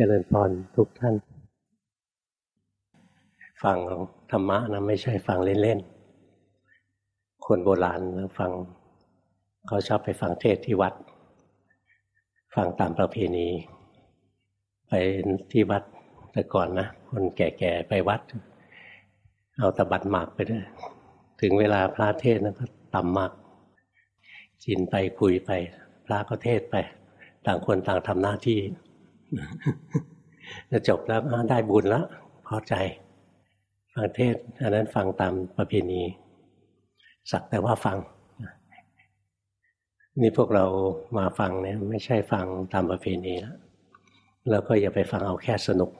เจริญพรทุกท่าน ฟังธรรมะนะไม่ใช่ฟังเล่นๆ คนโบราณฟังเขาชอบไปฟังเทศที่วัด ฟังตามประเพณี ไปที่วัดแต่ก่อนนะคนแก่ๆ ไปวัด เอาตะบัดหมากไปด้วยถึงเวลาพระเทศนะก็ต่ำมากจินไปคุยไป พระก็เทศไป ต่างคนต่างทำหน้าที่ จะจบแล้วได้บุญแล้วพอใจ ฟังเทศอันนั้นฟังตามประเพณี สักแต่ว่าฟัง นี่พวกเรามาฟังเนี่ยไม่ใช่ฟังตามประเพณีแล้วแล้วก็อย่าไปฟังเอาแค่สนุก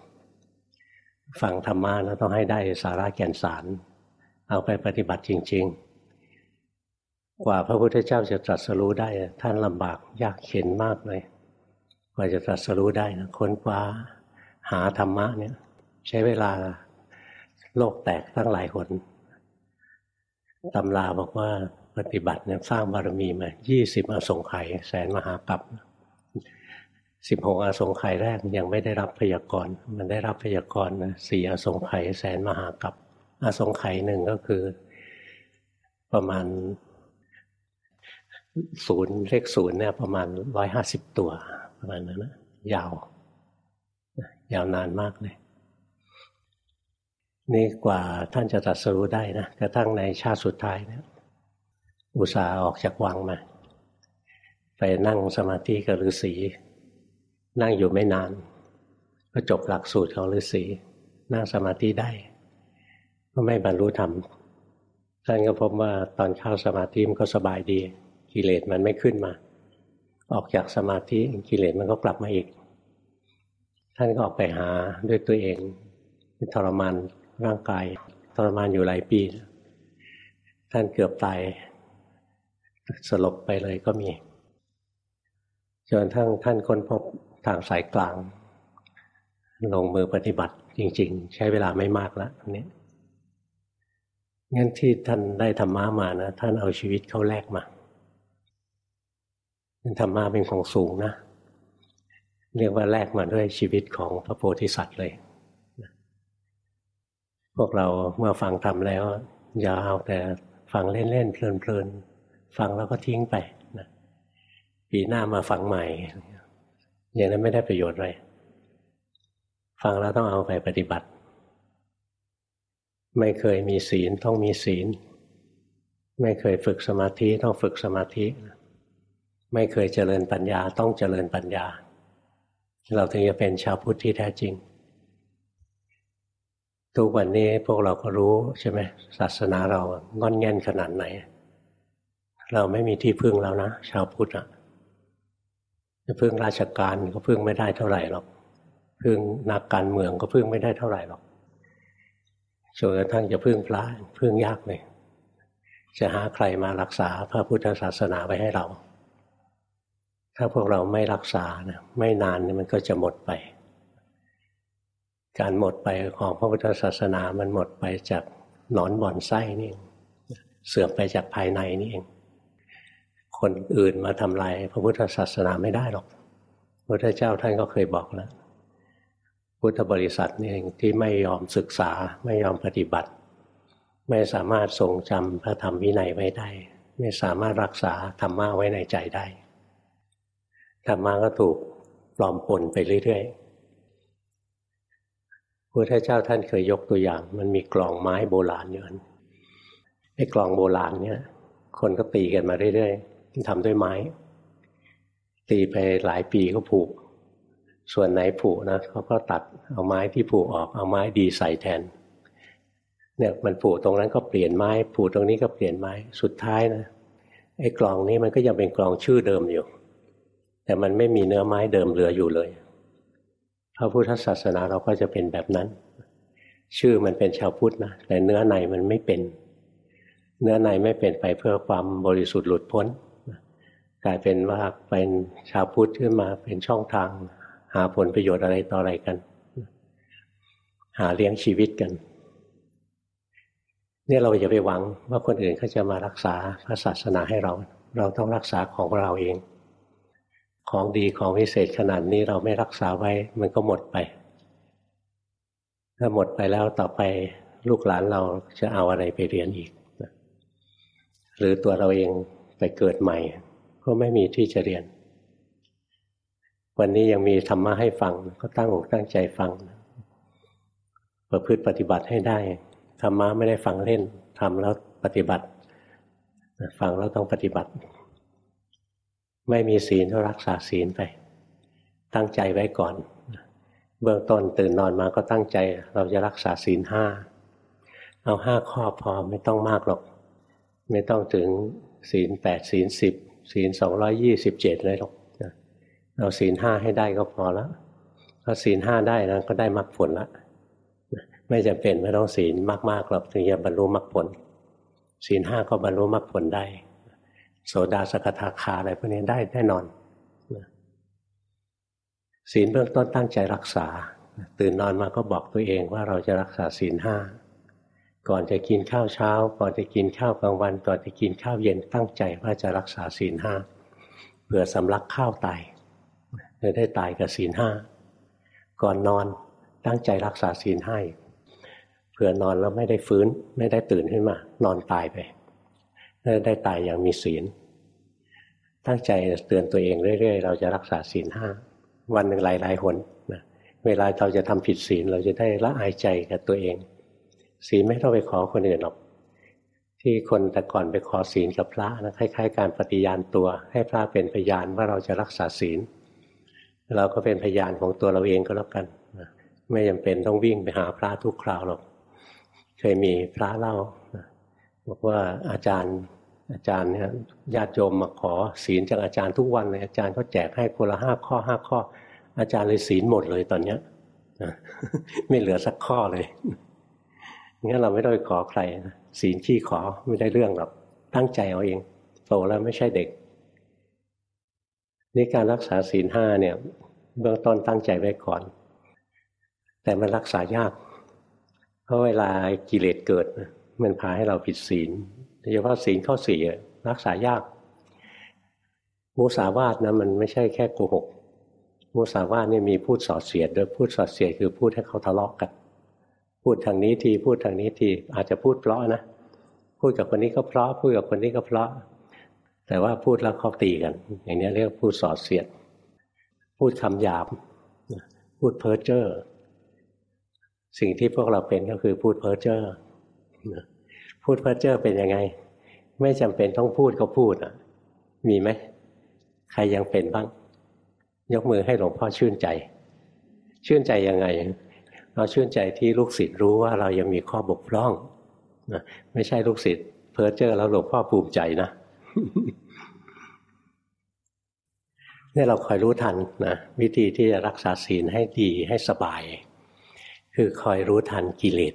ฟังธรรมะแล้วต้องให้ได้สาระแก่นสาร เอาไปปฏิบัติจริง ๆ กว่าพระพุทธเจ้าจะตรัสรู้ได้ท่านลำบากยากเข็นมากเลย ว่าจะตรัสรู้ได้นะค้นคว้าหาธรรมะเนี่ย ใช้เวลาโลกแตกตั้งหลายคนตำราบอกว่าปฏิบัติเนี่ยสร้างบารมีมายี่สิบอสงไขยแสนมหากัปสิบหกอสงไขยแรกยังไม่ได้รับพยากรณ์ มันได้รับพยากรณ์นะสี่อสงไขยแสนมหากัปอสงไขยหนึ่งก็คือ ประมาณศูนย์เลขศูนย์เนี่ยประมาณร้อยห้าสิบตัว ประมาณนั้นนะยาว ยาวนานมากเลย นี่กว่าท่านจะตรัสรู้ได้นะกระทั่งในชาติสุดท้ายเนี่ยอุตส่าห์ออกจากวังมา ไปนั่งสมาธิกับฤาษีนั่งอยู่ไม่นาน ก็จบหลักสูตรของฤาษีนั่งสมาธิได้ก็ไม่บรรลุธรรมท่านก็พบว่าตอนเข้าสมาธิมันก็สบายดี กิเลสมันไม่ขึ้นมา ออกจากสมาธิกิเลสมันก็กลับมาอีก ท่านก็ออกไปหาด้วยตัวเองทรมานร่างกายทรมานอยู่หลายปี ท่านเกือบตายสลบไปเลยก็มี จนทั้งท่านค้นพบทางสายกลาง ลงมือปฏิบัติจริง ๆ ใช้เวลาไม่มากแล้วนี้งั้นที่ท่านได้ธรรมะมานะ ท่านเอาชีวิตเขาแลกมา ธรรมะเป็นของสูงนะ เรียกว่าแลกมาด้วยชีวิตของพระโพธิสัตว์เลย พวกเราเมื่อฟังทำแล้ว อย่าเอาแต่ฟังเล่นๆเพลินๆฟังแล้วก็ทิ้งไปนะปีหน้ามาฟังใหม่ อย่างนั้นไม่ได้ประโยชน์อะไรฟังแล้วต้องเอาไปปฏิบัติ ไม่เคยมีศีลต้องมีศีล ไม่เคยฝึกสมาธิต้องฝึกสมาธิ ไม่เคยเจริญปัญญาต้องเจริญปัญญา เราถึงจะเป็นชาวพุทธที่แท้จริง ทุกวันนี้พวกเราก็รู้ใช่ไหมศาสนาเรางอนแง่นขนาดไหน เราไม่มีที่พึ่งแล้วนะ ชาวพุทธอะจะพึ่งราชการก็พึ่งไม่ได้เท่าไหร่หรอกพึ่งนักการเมืองก็พึ่งไม่ได้เท่าไหร่หรอกจนกระทั่งจะพึ่งพระพึ่งยากเลยจะหาใครมารักษาพระพุทธศาสนาไว้ให้เรา ถ้าพวกเราไม่รักษานะไม่นานมันก็จะหมดไป การหมดไปของพระพุทธศาสนามันหมดไปจากหนอนบ่อนไส้นี่เองเสื่อมไปจากภายในนี่เอง คนอื่นมาทำลายพระพุทธศาสนาไม่ได้หรอกพระพุทธเจ้าท่านก็เคยบอกแล้วพุทธบริษัทนี่เองที่ไม่ยอมศึกษาไม่ยอมปฏิบัติ ไม่สามารถทรงจำพระธรรมวินัยไว้ได้ ไม่สามารถรักษาธรรมะไว้ในใจได้ ธรรมะก็ถูกปลอมปนไปเรื่อยๆพระพุทธเจ้าท่านเคยยกตัวอย่าง มันมีกล่องไม้โบราณอยู่อันไอ้กล่องโบราณเนี่ย คนก็ตีกันมาเรื่อยๆทำด้วยไม้ ตีไปหลายปีก็ผุส่วนไหนผุนะเขาก็ตัดเอาไม้ที่ผุออกเอาไม้ดีใส่แทน เนี่ยมันผุตรงนั้นก็เปลี่ยนไม้ผุตรงนี้ก็เปลี่ยนไม้สุดท้ายนะไอ้กล่องนี้มันก็ยังเป็นกล่องชื่อเดิมอยู่ แต่มันไม่มีเนื้อไม้เดิมเหลืออยู่เลย พระพุทธศาสนาเราก็จะเป็นแบบนั้น ชื่อมันเป็นชาวพุทธนะแต่เนื้อในมันไม่เป็น เนื้อในไม่เป็นไปเพื่อความบริสุทธิ์หลุดพ้นกลายเป็นว่าเป็นชาวพุทธขึ้นมาเป็นช่องทาง หาผลประโยชน์อะไรต่ออะไรกัน หาเลี้ยงชีวิตกันเนี่ยเราอย่าไปหวังว่าคนอื่นเขาจะมารักษาพระศาสนาให้เรา เราต้องรักษาของเราเอง ของดีของวิเศษขนาดนี้เราไม่รักษาไว้ มันก็หมดไป ถ้าหมดไปแล้วต่อไปลูกหลานเราจะเอาอะไรไปเรียนอีก หรือตัวเราเองไปเกิดใหม่ ก็ไม่มีที่จะเรียน วันนี้ยังมีธรรมะให้ฟัง ก็ตั้งอกตั้งใจฟัง ประพฤติปฏิบัติให้ได้ ธรรมะไม่ได้ฟังเล่นทำแล้วปฏิบัติ ฟังแล้วต้องปฏิบัติ ไม่มีศีลก็รักษาศีลไป ตั้งใจไว้ก่อน เบื้องต้นตื่นนอนมาก็ตั้งใจ เราจะรักษาศีลห้าเอาห้าข้อพอไม่ต้องมากหรอก ไม่ต้องถึงศีลแปดศีลสิบศีลสองร้อยยี่สิบเจ็ดเลยหรอกเอาศีลห้าให้ได้ก็พอแล้วพอศีลห้าได้นะก็ได้มรรคผลละไม่จำเป็นไม่ต้องศีลมากๆหรอกถึงจะบรรลุมรรคผล ศีลห้าก็บรรลุมรรคผลได้ โสดาสกทาคาอะไรพวกนี้ได้แน่นอนศีลเบื้องต้นตั้งใจรักษา ตื่นนอนมาก็บอกตัวเองว่าเราจะรักษาศีลห้าก่อนจะกินข้าวเช้า ก่อนจะกินข้าวกลางวัน ก่อนจะกินข้าวเย็นตั้งใจว่าจะรักษาศีลห้าเผื่อสำลักข้าวตายจะได้ตายกับศีลห้าก่อนนอนตั้งใจรักษาศีลให้เผื่อนอนแล้วไม่ได้ฟื้นไม่ได้ตื่นขึ้นมา นอนตายไป ได้ตายอย่างมีศีล ตั้งใจเตือนตัวเองเรื่อยๆ เราจะรักษาศีลห้าวันหนึ่งหลายๆหนนะเวลาเราจะทำผิดศีลเราจะได้ละอายใจกับตัวเอง ศีลไม่ต้องไปขอคนอื่นหรอก ที่คนแต่ก่อนไปขอศีลกับพระนะคล้ายๆ การปฏิญาณตัว ให้พระเป็นพยานว่าเราจะรักษาศีล เราก็เป็นพยานของตัวเราเองก็แล้วกันไม่จำเป็นต้องวิ่งไปหาพระทุกคราวหรอก เคยมีพระเล่าบอกว่าอาจารย์ อาจารย์เนี่ยญาติโยมมาขอศีลจากอาจารย์ทุกวันเลยอาจารย์ก็แจกให้คนละห้าข้อห้าข้อ อาจารย์เลยศีลหมดเลยตอนเนี้ยไม่เหลือสักข้อเลยงั้นเราไม่ต้องไปขอใครศีลขี้ขอไม่ได้เรื่องหรอกตั้งใจเอาเองโตแล้วไม่ใช่เด็กนี่การรักษาศีลห้าเนี่ย เบื้องต้นตั้งใจไว้ก่อน แต่มันรักษายาก เพราะเวลากิเลสเกิด มันพาให้เราผิดศีล เฉพาะศีลข้อสี่รักษายากมุสาวาทนะมันไม่ใช่แค่โกหกมุสาวาทนี่มีพูดสอดเสียดด้วยพูดสอดเสียดคือพูดให้เขาทะเลาะกกัน พูดทางนี้ทีพูดทางนี้ทีอาจจะพูดเพราะนะพูดกับคนนี้ก็เพราะพูดกับคนนี้ก็เพราะ แต่ว่าพูดแล้วเขาตีกัน อย่างนี้เรียกพูดสอดเสียด พูดคำหยาบพูดเพ้อเจ้อสิ่งที่พวกเราเป็นก็คือพูดเพ้อเจ้อ พูดเพ้อเจ้อเป็นยังไง ไม่จำเป็นต้องพูดก็พูดอะ มีไหมใครยังเป็นบ้าง ยกมือให้หลวงพ่อชื่นใจ ชื่นใจยังไง เราชื่นใจที่ลูกศิษย์รู้ว่าเรายังมีข้อบกพร่องนะไม่ใช่ลูกศิษย์เพ้อเจ้อแล้วหลวงพ่อภูมิใจนะนี่เราคอยรู้ทันนะวิธีที่จะรักษาศีลให้ดีให้สบาย คือคอยรู้ทันกิเลส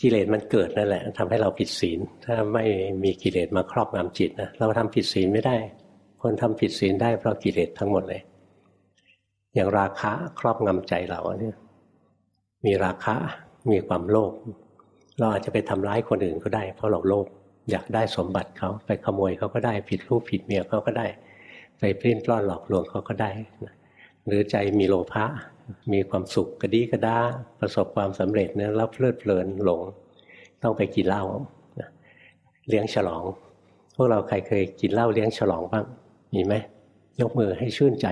กิเลสมันเกิดนั่นแหละทำให้เราผิดศีล ถ้าไม่มีกิเลสมาครอบงำจิตนะเราทำผิดศีลไม่ได้ คนทำผิดศีลได้เพราะกิเลสทั้งหมดเลย อย่างราคะครอบงำใจเราเนี่ยมีราคะมีความโลภเราอาจจะไปทำร้ายคนอื่นก็ได้ เพราะเราโลภอยากได้สมบัติเขาไปขโมยเขาก็ได้ ผิดรูปผิดเมียเขาก็ได้ ไปปลิ้นปล้อนหลอกลวงเขาก็ได้ หรือใจมีโลภะ มีความสุขกระดีกระด้าประสบความสำเร็จเนี่ยรับเพลิดเพลินหลง ต้องไปกินเหล้าเลี้ยงฉลอง พวกเราใครเคยกินเหล้าเลี้ยงฉลองบ้างมีไหมยกมือให้ชื่นใจ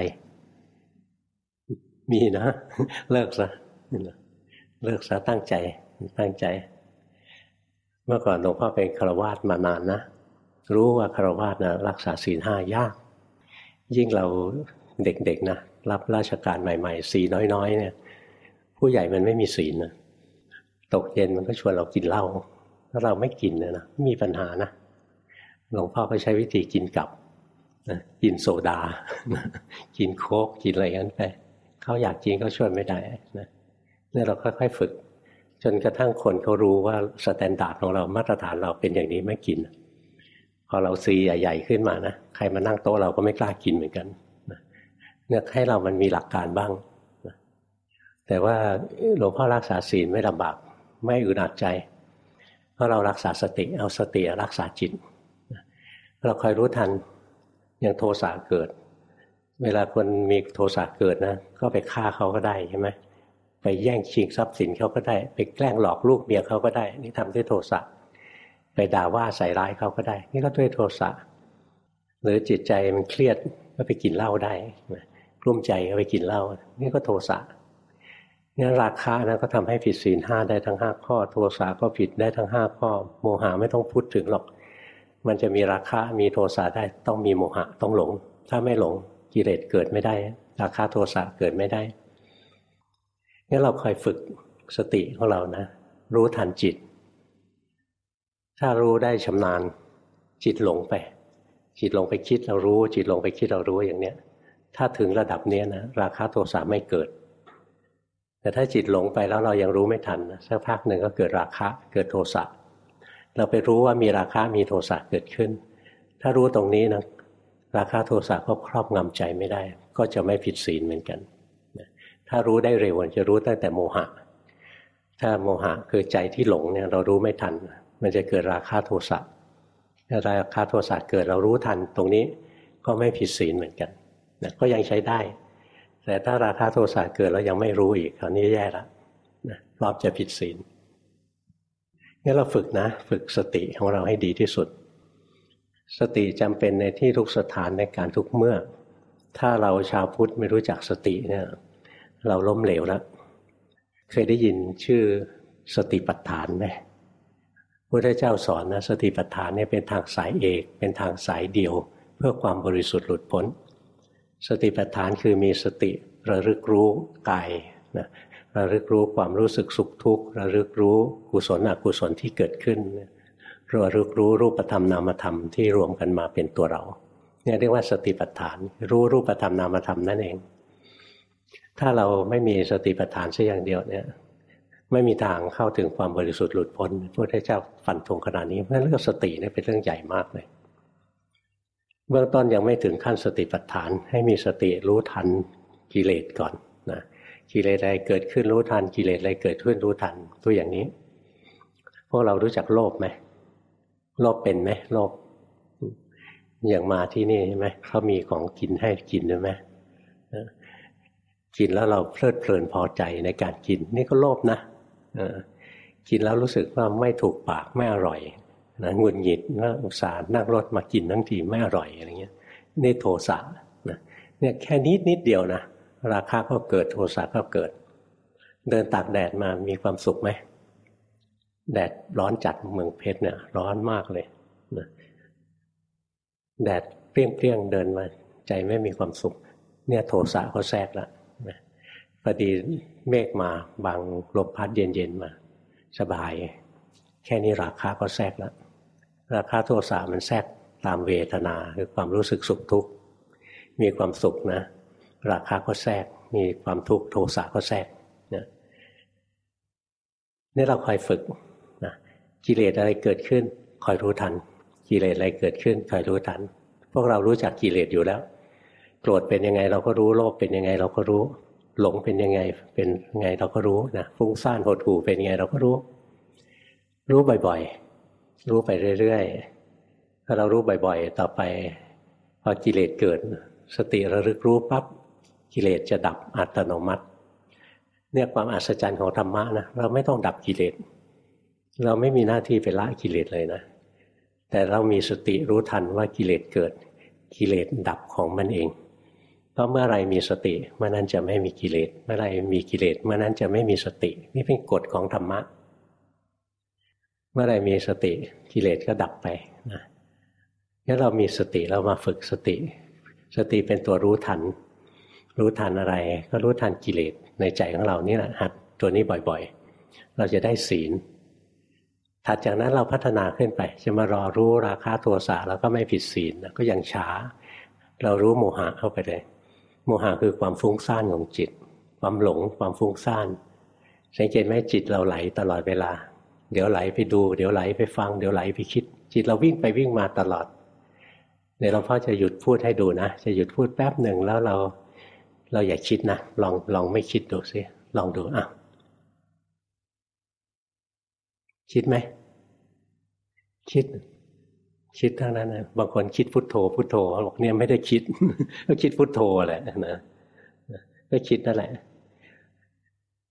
มีนะ เลิกซะเลิกซะตั้งใจตั้งใจ เมื่อก่อนหลวงพ่อเป็นคาวาสมานานนะรู้ว่าคาวาสนะรักษาศีลห้ายาก ยิ่งเราเด็กๆนะ รับราชการใหม่ ๆ สีน้อยๆเนี่ย ผู้ใหญ่มันไม่มีศีลนะตกเย็นมันก็ชวนเรากินเหล้าถ้าเราไม่กินเนี่ยนะมีปัญหานะหลวงพ่อก็ใช้วิธีกินกับกินโซดา กินโค้กกินอะไรกันไปเขาอยากกินก็ช่วยไม่ได้นะเนี่ยเราค่อยๆฝึก จนกระทั่งคนเขารู้ว่า standard ของเรามาตรฐานเราเป็นอย่างนี้ไม่กิน พอเราซีใหญ่ๆขึ้นมานะใครมานั่งโต๊ะเราก็ไม่กล้ากินเหมือนกัน เนี่ยให้เรามันมีหลักการบ้าง แต่ว่าหลวงพ่อรักษาศีลไม่ลำบาก ไม่อึดอัดใจ เพราะเรารักษาสติเอาสติรักษาจิต เราคอยรู้ทันอย่างโทสะเกิด เวลาคนมีโทสะเกิดนะ ก็ไปฆ่าเขาก็ได้ใช่ไหมไปแย่งชิงทรัพย์สินเขาก็ได้ ไปแกล้งหลอกลูกเมียเขาก็ได้ นี่ทำด้วยโทสะไปด่าว่าใส่ร้ายเขาก็ได้ นี่ก็ด้วยโทสะหรือจิตใจมันเครียดก็ไปกินเหล้าได้ กลุ้มใจก็ไปกินเหล้านี่ก็โทสะนี่ราคานะก็ทำให้ผิดศีลห้าได้ทั้งห้าข้อ โทสะก็ผิดได้ทั้งห้าข้อ โมหะไม่ต้องพูดถึงหรอก มันจะมีราคามีโทสะได้ต้องมีโมหะต้องหลง ถ้าไม่หลงกิเลสเกิดไม่ได้ ราคาโทสะเกิดไม่ได้งั้นเราคอยฝึกสติของเรานะ รู้ทันจิต ถ้ารู้ได้ชำนาญ จิตหลงไป จิตลงไปคิดเรารู้ จิตลงไปคิดเรารู้อย่างเนี้ย ถ้าถึงระดับเนี้ยนะราคาโทสะไม่เกิด แต่ถ้าจิตหลงไปแล้วเรายังรู้ไม่ทันสักพักหนึ่งก็เกิดราคะเกิดโทสะเราไปรู้ว่ามีราคะมีโทสะเกิดขึ้น ถ้ารู้ตรงนี้นะราคะโทสะก็ครอบงำใจไม่ได้ ก็จะไม่ผิดศีลเหมือนกัน ถ้ารู้ได้เร็วจะรู้ตั้งแต่โมหะ ถ้าโมหะคือใจที่หลงเนี่ยเรารู้ไม่ทัน มันจะเกิดราคะโทสะถ้าราคะโทสะเกิดเรารู้ทันตรงนี้ก็ไม่ผิดศีลเหมือนกัน นะก็ยังใช้ได้ แต่ถ้าราคะโทสะเกิดแล้วยังไม่รู้อีกคราวนี้แย่ละนะรอบจะผิดศีลงั้นเราฝึกนะ ฝึกสติของเราให้ดีที่สุด สติจำเป็นในที่ทุกสถานในการทุกเมื่อ ถ้าเราชาวพุทธไม่รู้จักสติเนี่ยเราล้มเหลวแล้วเคยได้ยินชื่อสติปัฏฐานไหมพระเจ้าสอนนะสติปัฏฐานเนี่ยเป็นทางสายเอก เป็นทางสายเดียว เพื่อความบริสุทธิ์หลุดพ้น สติปัฏฐานคือมีสติระลึกรู้กายนะระลึกรู้ความรู้สึกสุขทุกข์ระลึกรู้กุศลอกุศลที่เกิดขึ้นระลึกรู้รูปธรรมนามธรรมที่รวมกันมาเป็นตัวเราเนี่ยเรียกว่าสติปัฏฐาน รู้รูปธรรมนามธรรมนั่นเอง ถ้าเราไม่มีสติปัฏฐานสักอย่างเดียวเนี่ยไม่มีทางเข้าถึงความบริสุทธิ์หลุดพ้นพระพุทธเจ้าฟันธงขนาดนี้เพราะเรื่องสติเนี่ยเป็นเรื่องใหญ่มากเลย เบื้องต้นยังไม่ถึงขั้นสติปัฏฐาน ให้มีสติรู้ทันกิเลสก่อนนะกิเลสอะไรเกิดขึ้นรู้ทันกิเลสอะไรเกิดขึ้นรู้ทันตัวอย่างนี้ พวกเรารู้จักโลภไหมโลภเป็นไหมโลภอย่างมาที่นี่ใช่ไหมเขามีของกินให้กินใช่ไหมกินแล้วเราเพลิดเพลินพอใจในการกิน นี่ก็โลภนะกินแล้วรู้สึกว่าไม่ถูกปากไม่อร่อย นะงุนหงิดว่าอุตส่าห์นั่งรถมากินทั้งทีไม่อร่อยอะไรเงี้ยนี่โทสะนะเนี่ยแค่นิดนิดเดียวนะราคาก็เกิดโทสะก็เกิด เดินตากแดดมามีความสุขไหมแดดร้อนจัดเมืองเพชรเนี่ยร้อนมากเลยนะแดดเปรี้ยงๆเดินมา ใจไม่มีความสุข เนี่ยโทสะเขาแทรกแล้วพอดีเมฆมาบางลมพัดเย็นๆมา สบาย แค่นี้ราคาก็แทรกแล้ว ราคาโทสะมันแทรกตามเวทนาคือความรู้สึกสุขทุกข์มีความสุขนะ ราคาก็แทรก มีความทุกข์โทสะก็แทรกเนี่ยนี่เราคอยฝึกนะกิเลสอะไรเกิดขึ้นคอยรู้ทัน กิเลสอะไรเกิดขึ้นคอยรู้ทัน พวกเรารู้จักกิเลสอยู่แล้วโกรธเป็นยังไงเราก็รู้โลภเป็นยังไงเราก็รู้ หลงเป็นยังไงเป็นไงเราก็รู้นะฟุ้งซ่านหดหู่เป็นยังไงเราก็รู้ รู้บ่อยๆ รู้ไปเรื่อยๆ ถ้าเรารู้บ่อยๆ ต่อไป พอกิเลสเกิด สติระลึกรู้ปั๊บกิเลสจะดับอัตโนมัติ เนี่ยความอัศจรรย์ของธรรมะนะเราไม่ต้องดับกิเลสเราไม่มีหน้าที่ไปละกิเลสเลยนะ แต่เรามีสติรู้ทันว่ากิเลสเกิด กิเลสดับของมันเองเพราะเมื่อไรมีสติเมื่อนั้นจะไม่มีกิเลสเมื่อไรมีกิเลสเมื่อนั้นจะไม่มีสติ นี่เป็นกฎของธรรมะ เมื่อไรมีสติกิเลสก็ดับไปนะงั้นเรามีสติเรามาฝึกสติ สติเป็นตัวรู้ทัน รู้ทันอะไร ก็รู้ทันกิเลสในใจของเรานี่แหละหัดตัวนี้บ่อยๆ เราจะได้ศีล ถัดจากนั้นเราพัฒนาขึ้นไป จะมารอรู้ราคาโทสะแล้วก็ไม่ผิดศีลก็ยังช้า เรารู้โมหะเข้าไปเลยโมหะคือความฟุ้งซ่านของจิต ความหลงความฟุ้งซ่านสังเกตไหมจิตเราไหลตลอดเวลา เดี๋ยวไหลไปดู เดี๋ยวไหลไปฟัง เดี๋ยวไหลไปคิด จิตเราวิ่งไปวิ่งมาตลอดเดี๋ยวเราพ่อจะหยุดพูดให้ดูนะ จะหยุดพูดแป๊บหนึ่งแล้วเราเราอย่าคิดนะ ลองลองไม่คิดดูสิลองดูอะคิดไหม คิด คิดทั้งนั้นนะบางคนคิดพุทโธพุทโธบอกเนี่ยไม่ได้คิด ก็คิดพุทโธแหละนะก็คิดนั่นแหละ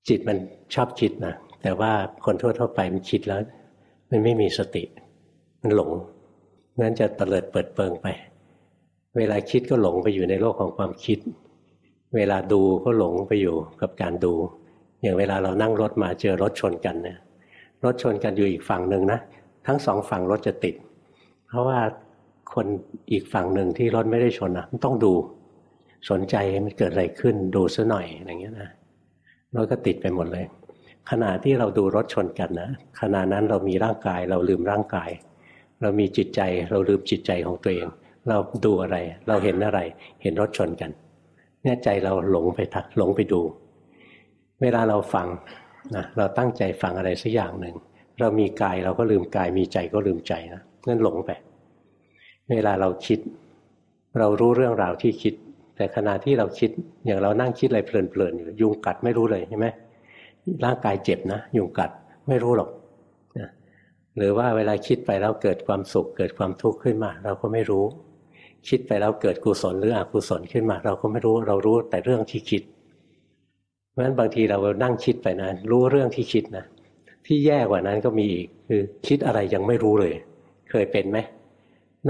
จิตมันชอบคิดนะ แต่ว่าคนทั่วๆไปมันคิดแล้ว มันไม่มีสติ มันหลงงั้นจะเตลิดเปิดเปิงไป เวลาคิดก็หลงไปอยู่ในโลกของความคิด เวลาดูก็หลงไปอยู่กับการดู อย่างเวลาเรานั่งรถมาเจอรถชนกันเนี่ยรถชนกันอยู่อีกฝั่งหนึ่งนะทั้งสองฝั่งรถจะติด เพราะว่าคนอีกฝั่งหนึ่งที่รถไม่ได้ชนนะมันต้องดู สนใจมันเกิดอะไรขึ้นดูซะหน่อยอย่างเงี้ยนะรถก็ติดไปหมดเลย ขณะที่เราดูรถชนกันนะขณะนั้นเรามีร่างกาย เราลืมร่างกาย เรามีจิตใจ เราลืมจิตใจของตัวเอง เราดูอะไร เราเห็นอะไร เห็นรถชนกันเนี่ยใจเราหลงไปทักหลงไปดู เวลาเราฟังนะเราตั้งใจฟังอะไรสักอย่างหนึ่งเรามีกายเราก็ลืมกาย มีใจก็ลืมใจนะนั่นหลงไป เวลาเราคิด เรารู้เรื่องราวที่คิด แต่ขณะที่เราคิดอย่างเรานั่งคิดอะไรเพลินๆอยู่ยุงกัดไม่รู้เลยใช่ไหม ร่างกายเจ็บนะยุงกัดไม่รู้หรอกนะหรือว่าเวลาคิดไปแล้วเกิดความสุข เกิดความทุกข์ขึ้นมา เราก็ไม่รู้ คิดไปแล้วเกิดกุศลหรืออกุศลขึ้นมา เราก็ไม่รู้เรารู้แต่เรื่องที่คิด เพราะฉะนั้นบางทีเรานั่งคิดไปนะรู้เรื่องที่คิดนะที่แย่กว่านั้นก็มีอีกคือคิดอะไรยังไม่รู้เลย เคยเป็นไหม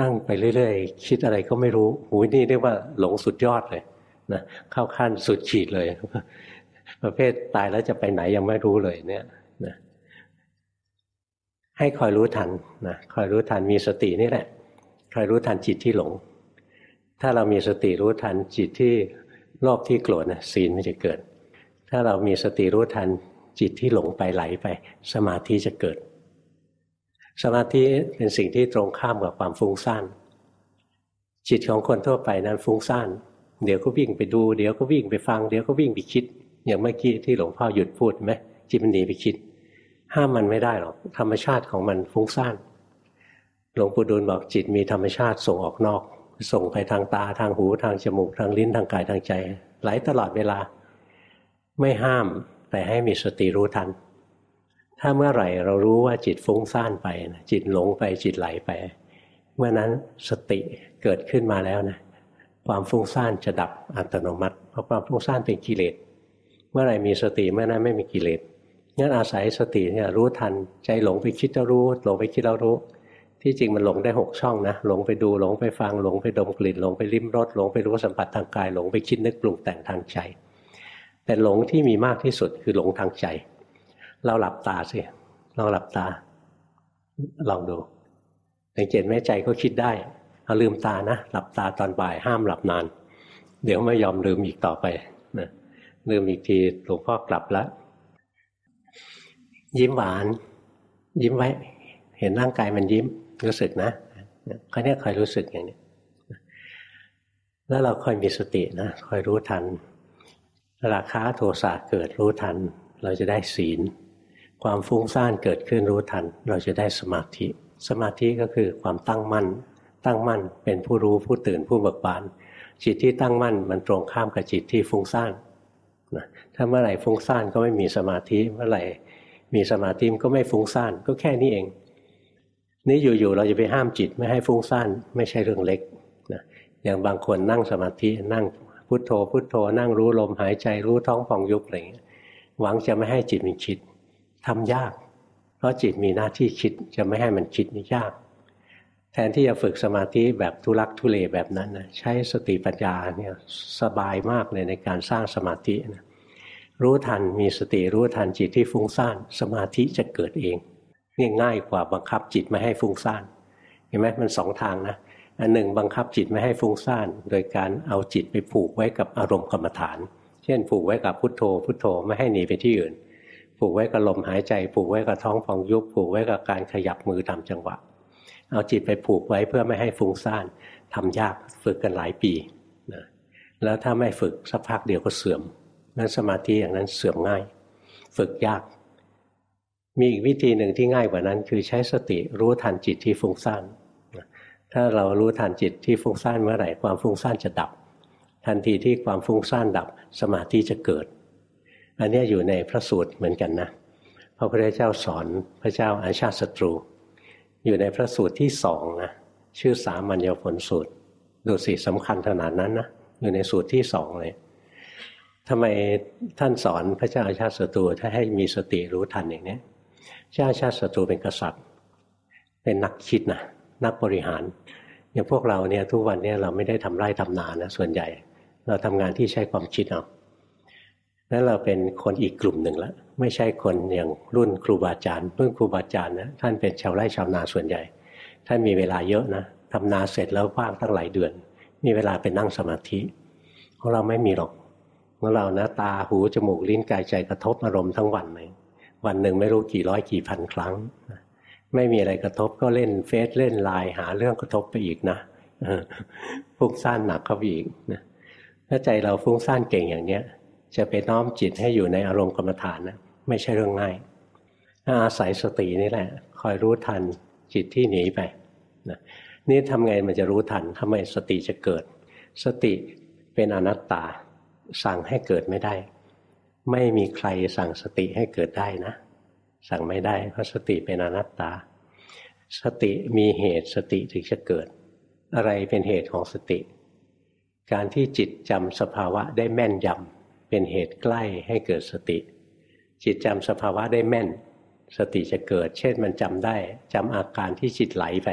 นั่งไปเรื่อยๆ คิดอะไรก็ไม่รู้หูนี่เรียกว่าหลงสุดยอดเลยนะเข้าขั้นสุดขีดเลย ประเภทตายแล้วจะไปไหนยังไม่รู้เลยเนี่ยนะให้คอยรู้ทันนะคอยรู้ทันมีสตินี่แหละ คอยรู้ทันจิตที่หลง ถ้าเรามีสติรู้ทันจิตที่โลภที่โกรธนะศีลไม่จะเกิด ถ้าเรามีสติรู้ทันจิตที่หลงไปไหลไป สมาธิจะเกิด สมาธิเป็นสิ่งที่ตรงข้ามกับความฟุ้งซ่านจิตของคนทั่วไปนั้นฟุ้งซ่านเดี๋ยวก็วิ่งไปดู เดี๋ยวก็วิ่งไปฟัง เดี๋ยวก็วิ่งไปคิด อย่างเมื่อกี้ที่หลวงพ่อหยุดพูดไหมจิตมันหนีไปคิด ห้ามมันไม่ได้หรอกธรรมชาติของมันฟุ้งซ่านหลวงปู่ดูลบอกจิตมีธรรมชาติส่งออกนอก ส่งไปทางตาทางหูทางจมูกทางลิ้นทางกายทางใจ ไหลตลอดเวลา ไม่ห้ามแต่ให้มีสติรู้ทัน ถ้าเมื่อไหร่เรารู้ว่าจิตฟุ้งซ่านไปจิตหลงไปจิตไหลไป เมื่อนั้นสติเกิดขึ้นมาแล้วนะความฟุ้งซ่านจะดับอัตโนมัติเพราะความฟุ้งซ่านเป็นกิเลส เมื่อไหร่มีสติเมื่อนั้นไม่มีกิเลสงั้นอาศัยสติเนี่ยรู้ทันใจหลงไปคิดแล้วรู้ หลงไปคิดแล้วรู้ ที่จริงมันหลงได้หกช่องนะหลงไปดูหลงไปฟังหลงไปดมกลิ่นหลงไปลิ้มรสหลงไปรู้สัมผัสทางกาย หลงไปคิดนึกปรุงแต่งทางใจ แต่หลงที่มีมากที่สุดคือหลงทางใจ เราหลับตาสิเราหลับตาลองดูสังเกตไหมใจก็คิดได้เอาลืมตานะหลับตาตอนบ่ายห้ามหลับนาน เดี๋ยวไม่ยอมลืมอีกต่อไป ลืมอีกทีหลวงพ่อกลับแล้วยิ้มหวาน ยิ้มไว้ เห็นร่างกายมันยิ้มรู้สึกนะครนี้คอยรู้สึกอย่างนี้แล้วเราคอยมีสตินะคอยรู้ทัน ราคะโทสะเกิดรู้ทัน เราจะได้ศีล ความฟุ้งซ่านเกิดขึ้นรู้ทัน เราจะได้สมาธิ สมาธิก็คือความตั้งมั่น ตั้งมั่นเป็นผู้รู้ผู้ตื่นผู้เบิกบานจิตที่ตั้งมั่นมันตรงข้ามกับจิตที่ฟุ้งซ่าน นะถ้าเมื่อไหร่ฟุ้งซ่านก็ไม่มีสมาธิเมื่อไหร่มีสมาธิมันก็ไม่ฟุ้งซ่านก็แค่นี้เอง นี่อยู่ๆเราจะไปห้ามจิตไม่ให้ฟุ้งซ่านไม่ใช่เรื่องเล็กนะอย่างบางคนนั่งสมาธินั่งพุทโธ พุทโธ นั่งรู้ลมหายใจรู้ท้องฟองยุบอะไรอย่างเงี้ยหวังจะไม่ให้จิตมันคิดทำยาก เพราะจิตมีหน้าที่คิดจะไม่ให้มันคิดนี่ยาก แทนที่จะฝึกสมาธิแบบทุลักทุเลแบบนั้นนะใช้สติปัญญาเนี่ยสบายมากเลยในการสร้างสมาธินะรู้ทันมีสติรู้ทันจิตที่ฟุ้งซ่านสมาธิจะเกิดเองนี่ง่ายกว่าบังคับจิตไม่ให้ฟุ้งซ่านเห็นไหมมันสองทางนะอันหนึ่งบังคับจิตไม่ให้ฟุ้งซ่าน โดยการเอาจิตไปผูกไว้กับอารมณ์กรรมฐาน เช่น ผูกไว้กับพุทโธ พุทโธไม่ให้หนีไปที่อื่น ผูกไว้กับลมหายใจ ผูกไว้กับท้องฟองยุบผูกไว้กับการขยับมือทำจังหวะ เอาจิตไปผูกไว้เพื่อไม่ให้ฟุ้งซ่านทำยากฝึกกันหลายปีนะแล้วถ้าไม่ฝึกสักพักเดียวก็เสื่อมนั้นสมาธิอย่างนั้นเสื่อมง่าย ฝึกยาก มีอีกวิธีหนึ่งที่ง่ายกว่านั้น คือใช้สติรู้ทันจิตที่ฟุ้งซ่านถ้าเรารู้ทันจิตที่ฟุ้งซ่านเมื่อไหร่ความฟุ้งซ่านจะดับ ทันทีที่ความฟุ้งซ่านดับสมาธิจะเกิด อันนี้อยู่ในพระสูตรเหมือนกันนะพระพุทธเจ้าสอนพระเจ้าอาชาติศัตรู อยู่ในพระสูตรที่สองนะชื่อสามัญญผลสูตร ดูสิสำคัญขนาดนั้นนะอยู่ในสูตรที่สองเลยทำไมท่านสอนพระเจ้าอาชาติศัตรูถ้าให้มีสติรู้ทันอย่างนี้เจ้าอาชาติศัตรูเป็นกษัตริย์ เป็นนักคิดนะนักบริหารอย่างพวกเราเนี่ยทุกวันเนี่ยเราไม่ได้ทำไร่ทำนานะส่วนใหญ่ เราทำงานที่ใช้ความคิดเอา นั้นเราเป็นคนอีกกลุ่มหนึ่งแล้วไม่ใช่คนอย่างรุ่นครูบาอาจารย์รุ่นครูบาอาจารย์นะท่านเป็นชาวไร่ชาวนาส่วนใหญ่ ท่านมีเวลาเยอะนะทำนาเสร็จแล้วว่างตั้งหลายเดือน มีเวลาไปนั่งสมาธิของเราไม่มีหรอกของเรานะตาหูจมูกลิ้นกายใจกระทบอารมณ์ทั้งวันเลยวันหนึ่งไม่รู้กี่ร้อยกี่พันครั้ง ไม่มีอะไรกระทบก็เล่นเฟซเล่นไลน์หาเรื่องกระทบไปอีกนะฟุ้งซ่านหนักเข้าไปอีกนะถ้าใจเราฟุ้งซ่านเก่งอย่างเนี้ย จะไปน้อมจิตให้อยู่ในอารมณ์กรรมฐานนะไม่ใช่เรื่องง่ายถ้าอาศัยสตินี่แหละ คอยรู้ทันจิตที่หนีไปนะนี่ทำไงมันจะรู้ทันทำไมสติจะเกิด สติเป็นอนัตตา สั่งให้เกิดไม่ได้ ไม่มีใครสั่งสติให้เกิดได้นะ สั่งไม่ได้ เพราะสติเป็นอนัตตา สติมีเหตุสติถึงจะเกิด อะไรเป็นเหตุของสติ การที่จิตจำสภาวะได้แม่นยำ เป็นเหตุใกล้ให้เกิดสติ จิตจำสภาวะได้แม่น สติจะเกิด เช่นมันจำได้จำอาการที่จิตไหลไป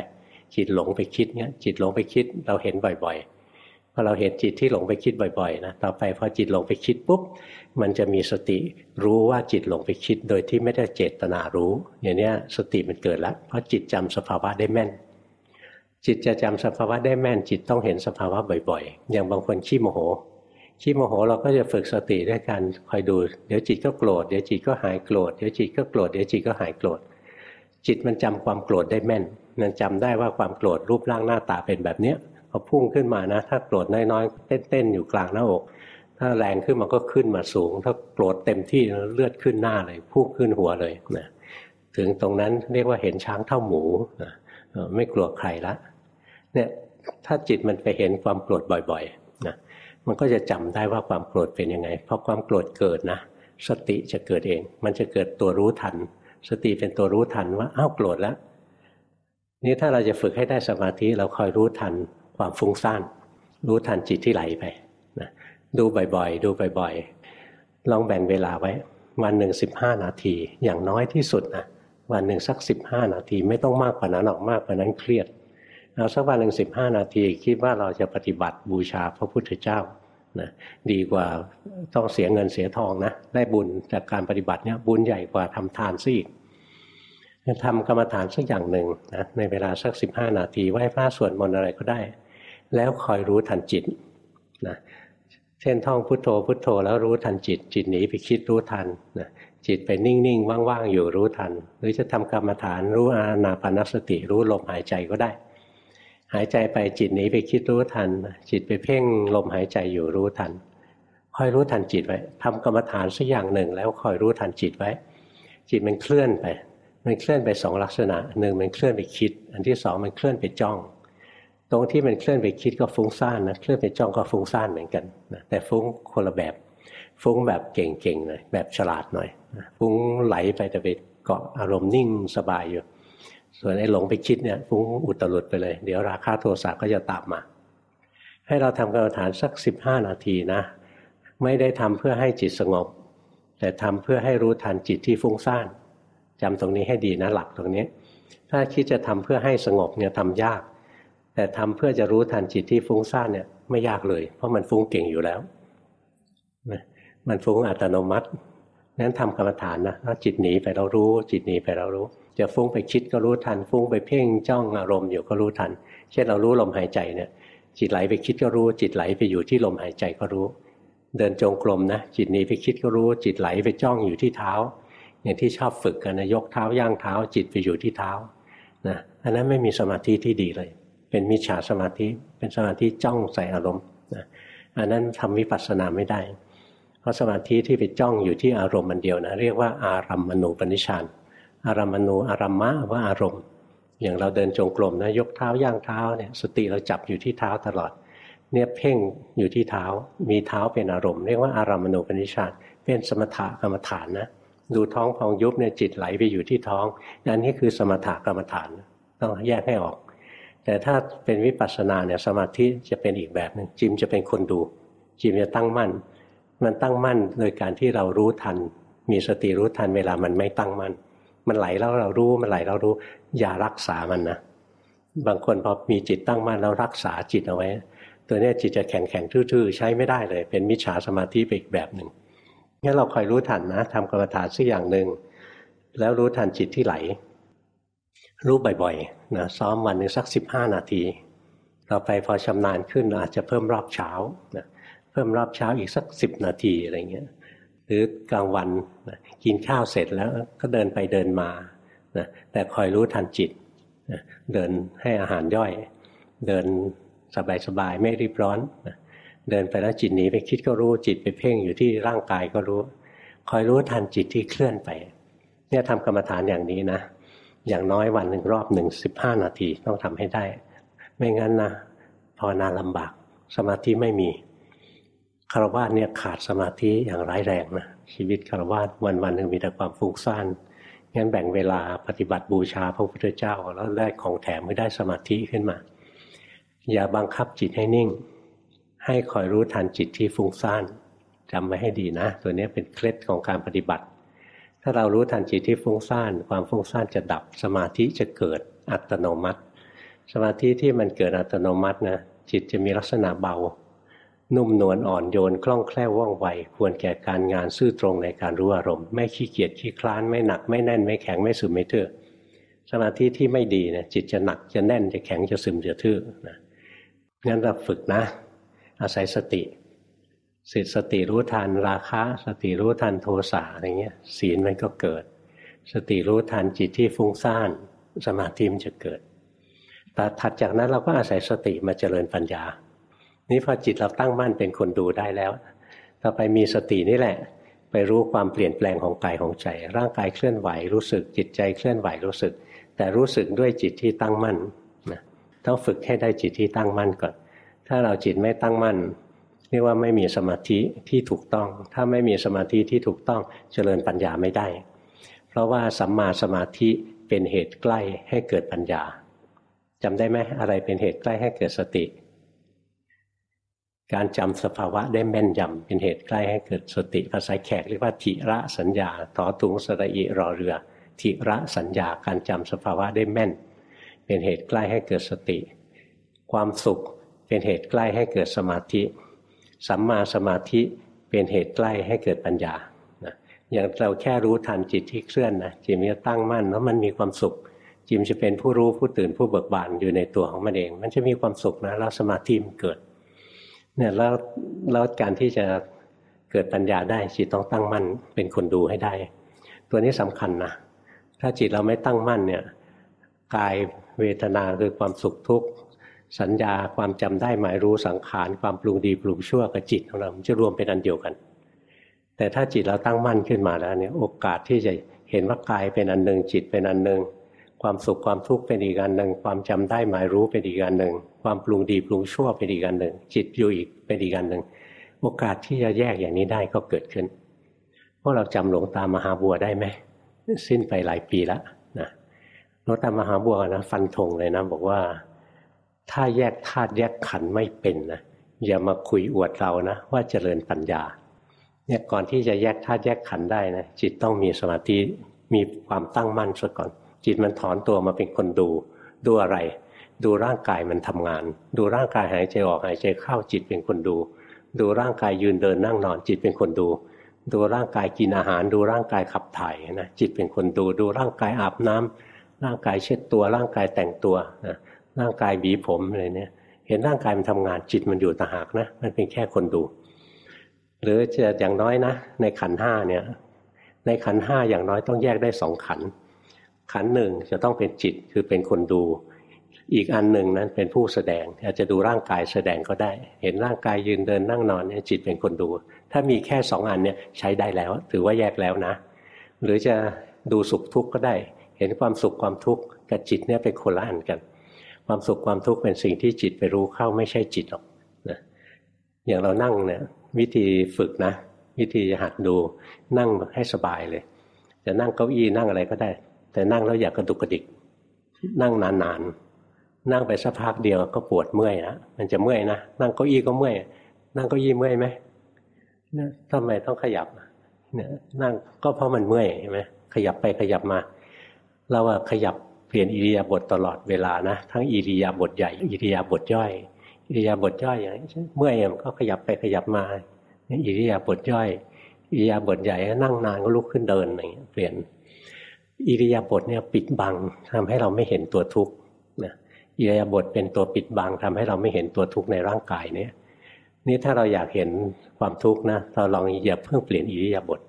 จิตหลงไปคิดเนี้ยจิตหลงไปคิดเราเห็นบ่อยๆพอเราเห็นจิตที่หลงไปคิดบ่อยๆนะต่อไปพอจิตหลงไปคิดปุ๊บมันจะมีสติรู้ว่าจิตหลงไปคิดโดยที่ไม่ได้เจตนารู้ อย่างนี้สติมันเกิดแล้วเพราะจิตจำสภาวะได้แม่นจิตจะจำสภาวะได้แม่นจิตต้องเห็นสภาวะบ่อยๆ อย่างบางคนขี้โมโห ขี้โมโหเราก็จะฝึกสติด้วยการคอยดู เดี๋ยวจิตก็โกรธเดี๋ยวจิตก็หายโกรธเดี๋ยวจิตก็โกรธเดี๋ยวจิตก็หายโกรธจิตมันจำความโกรธได้แม่น มันจำได้ว่าความโกรธรูปร่างหน้าตาเป็นแบบเนี้ยพอพุ่งขึ้นมานะ ถ้าโกรธน้อยๆเต้นๆอยู่กลางหน้าอก ถ้าแรงขึ้นมันก็ขึ้นมาสูง ถ้าโกรธเต็มที่เลือดขึ้นหน้าเลยพุ่งขึ้นหัวเลยนะถึงตรงนั้นเรียกว่าเห็นช้างเท่าหมูนะไม่กลัวใครละเนี่ยถ้าจิตมันไปเห็นความโกรธบ่อยๆ มันก็จะจำได้ว่าความโกรธเป็นยังไงพอความโกรธเกิดนะ สติจะเกิดเอง มันจะเกิดตัวรู้ทัน สติเป็นตัวรู้ทันว่าอ้าวโกรธแล้วนี่ถ้าเราจะฝึกให้ได้สมาธิเราคอยรู้ทันความฟุ้งซ่านรู้ทันจิตที่ไหลไปนะดูบ่อยๆ ดูบ่อยๆ ลองแบ่งเวลาไว้ วันหนึ่งสิบห้านาที อย่างน้อยที่สุดนะวันหนึ่งสักสิบห้านาที ไม่ต้องมากกว่านั้นออกมากกว่านั้นเครียด เอาสักวันหนึ่งสิบห้านาที คิดว่าเราจะปฏิบัติบูชาพระพุทธเจ้านะดีกว่าต้องเสียเงินเสียทองนะได้บุญจากการปฏิบัติเนี่ยบุญใหญ่กว่าทำทานซิอีกทำกรรมฐานสักอย่างหนึ่งนะในเวลาสักสิบห้านาทีไหว้พระสวดมนต์อะไรก็ได้ แล้วคอยรู้ทันจิตนะเช่นท่องพุทโธพุทโธแล้วรู้ทันจิต จิตหนีไปคิดรู้ทันนะจิตไปนิ่งๆว่างๆอยู่รู้ทัน หรือจะทำกรรมฐานรู้อานาปนสติรู้ลมหายใจก็ได้ หายใจไปจิตหนีไปคิดรู้ทัน จิตไปเพ่งลมหายใจอยู่รู้ทันคอยรู้ทันจิตไว้ทำกรรมฐานสักอย่างหนึ่ง แล้วคอยรู้ทันจิตไว้ จิตมันเคลื่อนไป มันเคลื่อนไปสองลักษณะหนึ่งมันเคลื่อนไปคิด อันที่สองมันเคลื่อนไปจ้อง ตรงที่มันเคลื่อนไปคิดก็ฟุ้งซ่านนะเคลื่อนไปจ้องก็ฟุ้งซ่านเหมือนกันนะแต่ฟุ้งคนละแบบ ฟุ้งแบบเก่งๆหน่อยแบบฉลาดหน่อยฟุ้งไหลไปแต่ไปเกาะอารมณ์นิ่งสบายอยู่ ส่วนไอ้หลงไปคิดเนี่ยฟุ้งอุตรุดไปเลย เดี๋ยวราคาโทสะก็จะตามมา ให้เราทำกรรมฐานสักสิบห้านาทีนะ ไม่ได้ทำเพื่อให้จิตสงบ แต่ทำเพื่อให้รู้ทันจิตที่ฟุ้งซ่านจำตรงนี้ให้ดีนะหลักตรงนี้ ถ้าคิดจะทำเพื่อให้สงบเนี่ยทำยาก แต่ทำเพื่อจะรู้ทันจิตที่ฟุ้งซ่านเนี่ยไม่ยากเลย เพราะมันฟุ้งเก่งอยู่แล้วมันฟุ้งอัตโนมัตินั้นทำกรรมฐานนะถ้าจิตหนีไปเรารู้ จิตหนีไปเรารู้ จะฟุ้งไปคิดก็รู้ทัน ฟุ้งไปเพ่งจ้องอารมณ์อยู่ก็รู้ทัน เช่นเรารู้ลมหายใจเนี่ยจิตไหลไปคิดก็รู้ จิตไหลไปอยู่ที่ลมหายใจก็รู้ เดินจงกรมนะจิตนี้ไปคิดก็รู้ จิตไหลไปจ้องอยู่ที่เท้า อย่างที่ชอบฝึกกันนะยกเท้าย่างเท้า จิตไปอยู่ที่เท้านะอันนั้นไม่มีสมาธิที่ดีเลย เป็นมิจฉาสมาธิเป็นสมาธิจ้องใส่อารมณ์นะอันนั้นทำวิปัสสนาไม่ได้ เพราะสมาธิที่ไปจ้องอยู่ที่อารมณ์มันเดียวนะเรียกว่าอารัมมณูปนิชาน อารัมมณูอารัมมะว่าอารมณ์ อย่างเราเดินจงกรมนะยกเท้าย่างเท้าเนี่ยสติเราจับอยู่ที่เท้าตลอด เนี่ยเพ่งอยู่ที่เท้ามีเท้าเป็นอารมณ์เรียกว่าอารัมมณูปนิชานเป็นสมถะกรรมฐานนะดูท้องพองยุบเนี่ยจิตไหลไปอยู่ที่ท้องอันนี้คือสมถะกรรมฐานต้องแยกให้ออก แต่ถ้าเป็นวิปัสสนาเนี่ยสมาธิจะเป็นอีกแบบหนึ่งจิมจะเป็นคนดูจิมจะตั้งมั่น มันตั้งมั่นโดยการที่เรารู้ทัน มีสติรู้ทันเวลามันไม่ตั้งมั่น มันไหลแล้วเรารู้มันไหลเรารู้ อย่ารักษามันนะบางคนพอมีจิตตั้งมั่นแล้วรักษาจิตเอาไว้ ตัวนี้จิตจะแข็งแข็งทื่อๆ ใช้ไม่ได้เลย เป็นมิจฉาสมาธิไปอีกแบบหนึ่งงั้นเราคอยรู้ทันนะทำกรรมฐานสักอย่างหนึ่งแล้วรู้ทันจิตที่ไหล รู้บ่อยๆนะซ้อมวันหนึ่งสักสิบห้านาทีต่อไปพอชำนาญขึ้นอาจจะเพิ่มรอบเช้านะเพิ่มรอบเช้าอีกสักสิบนาทีอะไรเงี้ยหรือกลางวันนะ กินข้าวเสร็จแล้วก็เดินไปเดินมานะแต่คอยรู้ทันจิตนะเดินให้อาหารย่อย เดินสบายๆไม่รีบร้อนนะเดินไปแล้วจิตหนีไปคิดก็รู้จิตไปเพ่งอยู่ที่ร่างกายก็รู้ คอยรู้ทันจิตที่เคลื่อนไป เนี่ยทำกรรมฐานอย่างนี้นะ อย่างน้อยวันหนึ่งรอบหนึ่งสิบห้านาทีต้องทำให้ได้ ไม่งั้นนะภาวนาลำบาก สมาธิไม่มีคารวะเนี่ยขาดสมาธิอย่างร้ายแรงนะ ชีวิตคารวะวันวันหนึ่งมีแต่ความฟุ้งซ่านงั้นแบ่งเวลาปฏิบัติบูชาพระพุทธเจ้า แล้วได้ของแถมไม่ได้สมาธิขึ้นมา อย่าบังคับจิตให้นิ่ง ให้คอยรู้ทันจิตที่ฟุ้งซ่านจำไว้ให้ดีนะ ตัวนี้เป็นเคล็ดของการปฏิบัติ ถ้าเรารู้ทันจิตที่ฟุ้งซ่านความฟุ้งซ่านจะดับสมาธิจะเกิดอัตโนมัติ สมาธิที่มันเกิดอัตโนมัตินะจิตจะมีลักษณะเบา นุ่มนวลอ่อนโยนคล่องแคล่วว่องไวควรแก่การงานซื่อตรงในการรู้อารมณ์ ไม่ขี้เกียจขี้คลานไม่หนักไม่แน่นไม่แข็งไม่ซึมไม่ทื่อสมาธิที่ไม่ดีเนี่ยจิตจะหนักจะแน่นจะแข็งจะซึมจะทื่อนะงั้นเราฝึกนะ อาศัยสติสิสติรู้ทันราคะสติรู้ทันโทสะอะไรเงี้ยศีลมันก็เกิด สติรู้ทันจิตที่ฟุ้งซ่านสมาธิมันจะเกิดแต่ถัดจากนั้นเราก็อาศัยสติมาเจริญปัญญา นี่พอจิตเราตั้งมั่นเป็นคนดูได้แล้ว ต่อไปมีสตินี่แหละ ไปรู้ความเปลี่ยนแปลงของกายของใจ ร่างกายเคลื่อนไหวรู้สึก จิตใจเคลื่อนไหวรู้สึก แต่รู้สึกด้วยจิตที่ตั้งมั่นนะต้องฝึกให้ได้จิตที่ตั้งมั่นก่อน ถ้าเราจิตไม่ตั้งมั่นเรียกว่าไม่มีสมาธิที่ถูกต้อง ถ้าไม่มีสมาธิที่ถูกต้องเจริญปัญญาไม่ได้ เพราะว่าสัมมาสมาธิเป็นเหตุใกล้ให้เกิดปัญญาจำได้ไหมอะไรเป็นเหตุใกล้ให้เกิดสติ การจำสภาวะได้แม่นยำเป็นเหตุใกล้ให้เกิดสติภาษาแขกเรียกว่าทิระสัญญาถอถุงสระอิรอเรือทิระสัญญาการจำสภาวะได้แม่น เป็นเหตุใกล้ให้เกิดสติ ความสุขเป็นเหตุใกล้ให้เกิดสมาธิ สัมมาสมาธิเป็นเหตุใกล้ให้เกิดปัญญานะอย่างเราแค่รู้ทันจิตที่เคลื่อนนะจิตมันจะตั้งมั่นแล้วมันมีความสุข จิมจะเป็นผู้รู้ผู้ตื่นผู้เบิกบานอยู่ในตัวของมันเอง มันจะมีความสุขนะแล้วสมาธิมันเกิด เนี่ยแล้วแล้วการที่จะเกิดปัญญาได้จิตต้องตั้งมั่นเป็นคนดูให้ได้ ตัวนี้สำคัญนะถ้าจิตเราไม่ตั้งมั่นเนี่ยกายเวทนาคือความสุขทุกข์สัญญาความจำได้หมายรู้สังขารความปรุงดีปรุงชั่วกับจิตของเราจะรวมเป็นอันเดียวกัน แต่ถ้าจิตเราตั้งมั่นขึ้นมาแล้วเนี่ยโอกาสที่จะเห็นว่ากายเป็นอันหนึ่งจิตเป็นอันหนึ่งความสุขความทุกข์เป็นอีกอันหนึ่งความจำได้หมายรู้เป็นอีกอันหนึ่ง ความปรุงดีปรุงชั่วเป็นอีกอันหนึ่ง จิตอยู่อีกเป็นอีกอันหนึ่ง โอกาสที่จะแยกอย่างนี้ได้ก็เกิดขึ้นพวกเราจำหลวงตามหาบัวได้ไหมสิ้นไปหลายปีแล้วนะหลวงตามหาบัวนะฟันธงเลยนะบอกว่า ถ้าแยกธาตุแยกขันไม่เป็นนะอย่ามาคุยอวดเรานะว่าเจริญปัญญาเนี่ยก่อนที่จะแยกธาตุแยกขันได้นะจิตต้องมีสมาธิมีความตั้งมั่นซะก่อน จิตมันถอนตัวมาเป็นคนดูดูอะไร ดูร่างกายมันทำงาน ดูร่างกายหายใจออกหายใจเข้าจิตเป็นคนดู ดูร่างกายยืนเดินนั่งนอนจิตเป็นคนดู ดูร่างกายกินอาหาร ดูร่างกายขับถ่ายนะจิตเป็นคนดู ดูร่างกายอาบน้ำร่างกายเช็ดตัวร่างกายแต่งตัวนะร่างกายบีผมอะไรเนี่ยเห็นร่างกายมันทำงานจิตมันอยู่ต่างหากนะมันเป็นแค่คนดู หรือจะอย่างน้อยนะ ในขันห้าเนี่ยในขันห้าอย่างน้อยต้องแยกได้สองขัน ขันหนึ่งจะต้องเป็นจิตคือเป็นคนดู อีกอันหนึ่งนั้นเป็นผู้แสดง อาจจะดูร่างกายแสดงก็ได้ เห็นร่างกายยืนเดินนั่งนอนเนี่ยจิตเป็นคนดู ถ้ามีแค่สองอันเนี่ยใช้ได้แล้ว ถือว่าแยกแล้วนะ หรือจะดูสุขทุกข์ก็ได้ เห็นความสุขความทุกข์กับจิตเนี่ยเป็นคนละอันกัน ความสุขความทุกข์เป็นสิ่งที่จิตไปรู้เข้าไม่ใช่จิตหรอกนะอย่างเรานั่งเนี่ยวิธีฝึกนะ วิธีหัดดูนั่งให้สบายเลยจะนั่งเก้าอี้นั่งอะไรก็ได้ แต่นั่งแล้วอย่ากระดุกกระดิกนั่งนาน นั่งไปสักพักเดียวก็ปวดเมื่อยนะมันจะเมื่อยนะนั่งเก้าอี้ก็เมื่อย นั่งเก้าอี้เมื่อยไหมเนี่ยทำไมต้องขยับเนี่ยนั่งก็เพราะมันเมื่อยใช่ไหมขยับไปขยับมา เราอะขยับเปลี่ยนอิริยาบถตลอดเวลานะ ทั้งอิริยาบถใหญ่อิริยาบถย่อยอิริยาบถย่อยอย่างนี้เมื่อยมันก็ขยับไปขยับมาอิริยาบถย่อยอิริยาบถใหญ่นั่งนานก็ลุกขึ้นเดินอะไรเงี้ยเปลี่ยนอิริยาบถเนี่ยปิดบังทำให้เราไม่เห็นตัวทุกข์ อิริยาบถเป็นตัวปิดบังทำให้เราไม่เห็นตัวทุกข์ในร่างกายเนี่ยนี่ถ้าเราอยากเห็นความทุกข์นะเราลองอย่าเพิ่งเปลี่ยนอิริยาบถ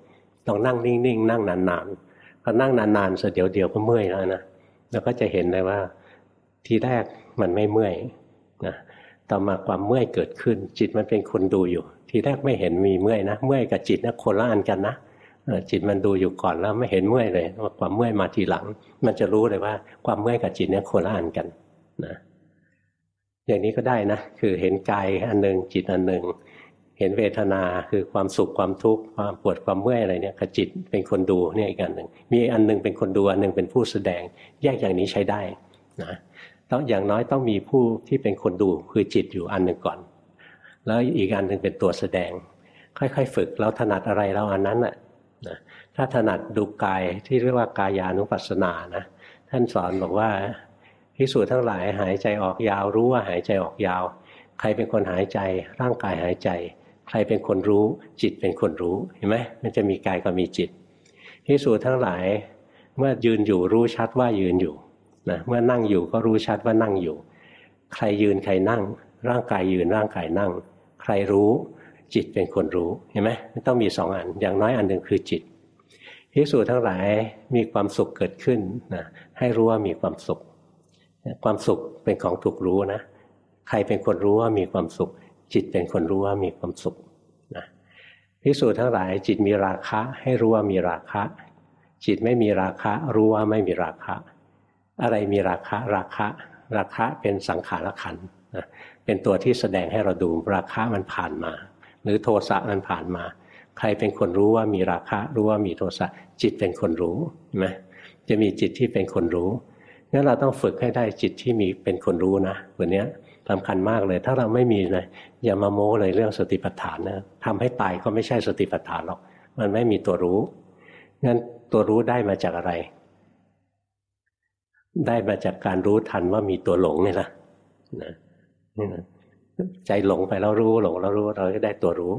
ลองนั่งนิ่งๆนั่งนานๆพอนั่งนานๆเสเดี๋ยวเดียวก็เมื่อยแล้วนะเราก็จะเห็นเลยว่าทีแรกมันไม่เมื่อยนะต่อมาความเมื่อยเกิดขึ้น จิตมันเป็นคนดูอยู่ ทีแรกไม่เห็นมีเมื่อยนะเมื่อยกับจิตนะคนละอันกันนะจิตมันดูอยู่ก่อนแล้วไม่เห็นเมื่อยเลยว่าความเมื่อยมาทีหลัง มันจะรู้เลยว่าความเมื่อยกับจิตเนี่ยคนละอันกัน นะอย่างนี้ก็ได้นะ คือเห็นกายอันหนึ่งจิตอันหนึ่ง เห็นเวทนาคือความสุขความทุกข์ความปวดความเมื่อยอะไรเนี่ยกับจิตเป็นคนดูเนี่ยอีกอันหนึ่งมีอันหนึ่งเป็นคนดูอันหนึ่งเป็นผู้แสดง แยกอย่างนี้ใช้ได้นะต้องอย่างน้อยต้องมีผู้ที่เป็นคนดูคือจิตอยู่อันหนึ่งก่อน แล้วอีกอันหนึ่งเป็นตัวแสดง ค่อยๆ ฝึกแล้วถนัดอะไรเราอันนั้นแหละนะถ้าถนัดดูกายที่เรียกว่ากายานุปัสสนานะท่านสอนบอกว่า พิสูจน์ทั้งหลายหายใจออกยาว รู้ว่าหายใจออกยาว ใครเป็นคนหายใจ ร่างกายหายใจ ใครเป็นคนรู้ จิตเป็นคนรู้เห็นไหมมันจะมีกายกับมีจิตพิสูจน์ทั้งหลาย เมื่อยืนอยู่รู้ชัดว่ายืนอยู่นะเมื่อนั่งอยู่ก็รู้ชัดว่านั่งอยู่ ใครยืนใครนั่ง ร่างกายยืนร่างกายนั่ง ใครรู้จิตเป็นคนรู้เห็นไหมต้องมีสองอัน อย่างน้อยอันหนึ่งคือจิตพิสูจน์ทั้งหลายมีความสุขเกิดขึ้นนะให้รู้ว่ามีความสุข ความสุขเป็นของถูกรู้นะ ใครเป็นคนรู้ว่ามีความสุข จิตเป็นคนรู้ว่ามีความสุขนะพิสูจน์ทั้งหลายจิตมีราคะให้รู้ว่ามีราคะ จิตไม่มีราคะ รู้ว่าไม่มีราคะ อะไรมีราคะราคะ ราคะเป็นสังขารขันนะเป็นตัวที่แสดงให้เราดูราคะมันผ่านมา หรือโทสะมันผ่านมา ใครเป็นคนรู้ว่ามีราคะ รู้ว่ามีโทสะจิตเป็นคนรู้ใช่ไหมจะมีจิตที่เป็นคนรู้ งั้นเราต้องฝึกให้ได้จิตที่มีเป็นคนรู้นะวันนี้สำคัญมากเลย ถ้าเราไม่มีเลยอย่ามาโม้เลยเรื่องสติปัฏฐานนะทำให้ตายก็ไม่ใช่สติปัฏฐานหรอก มันไม่มีตัวรู้งั้นตัวรู้ได้มาจากอะไร ได้มาจากการรู้ทันว่ามีตัวหลงนี่แหละนะใจหลงไปแล้วรู้หลงแล้วรู้เราก็ได้ตัวรู้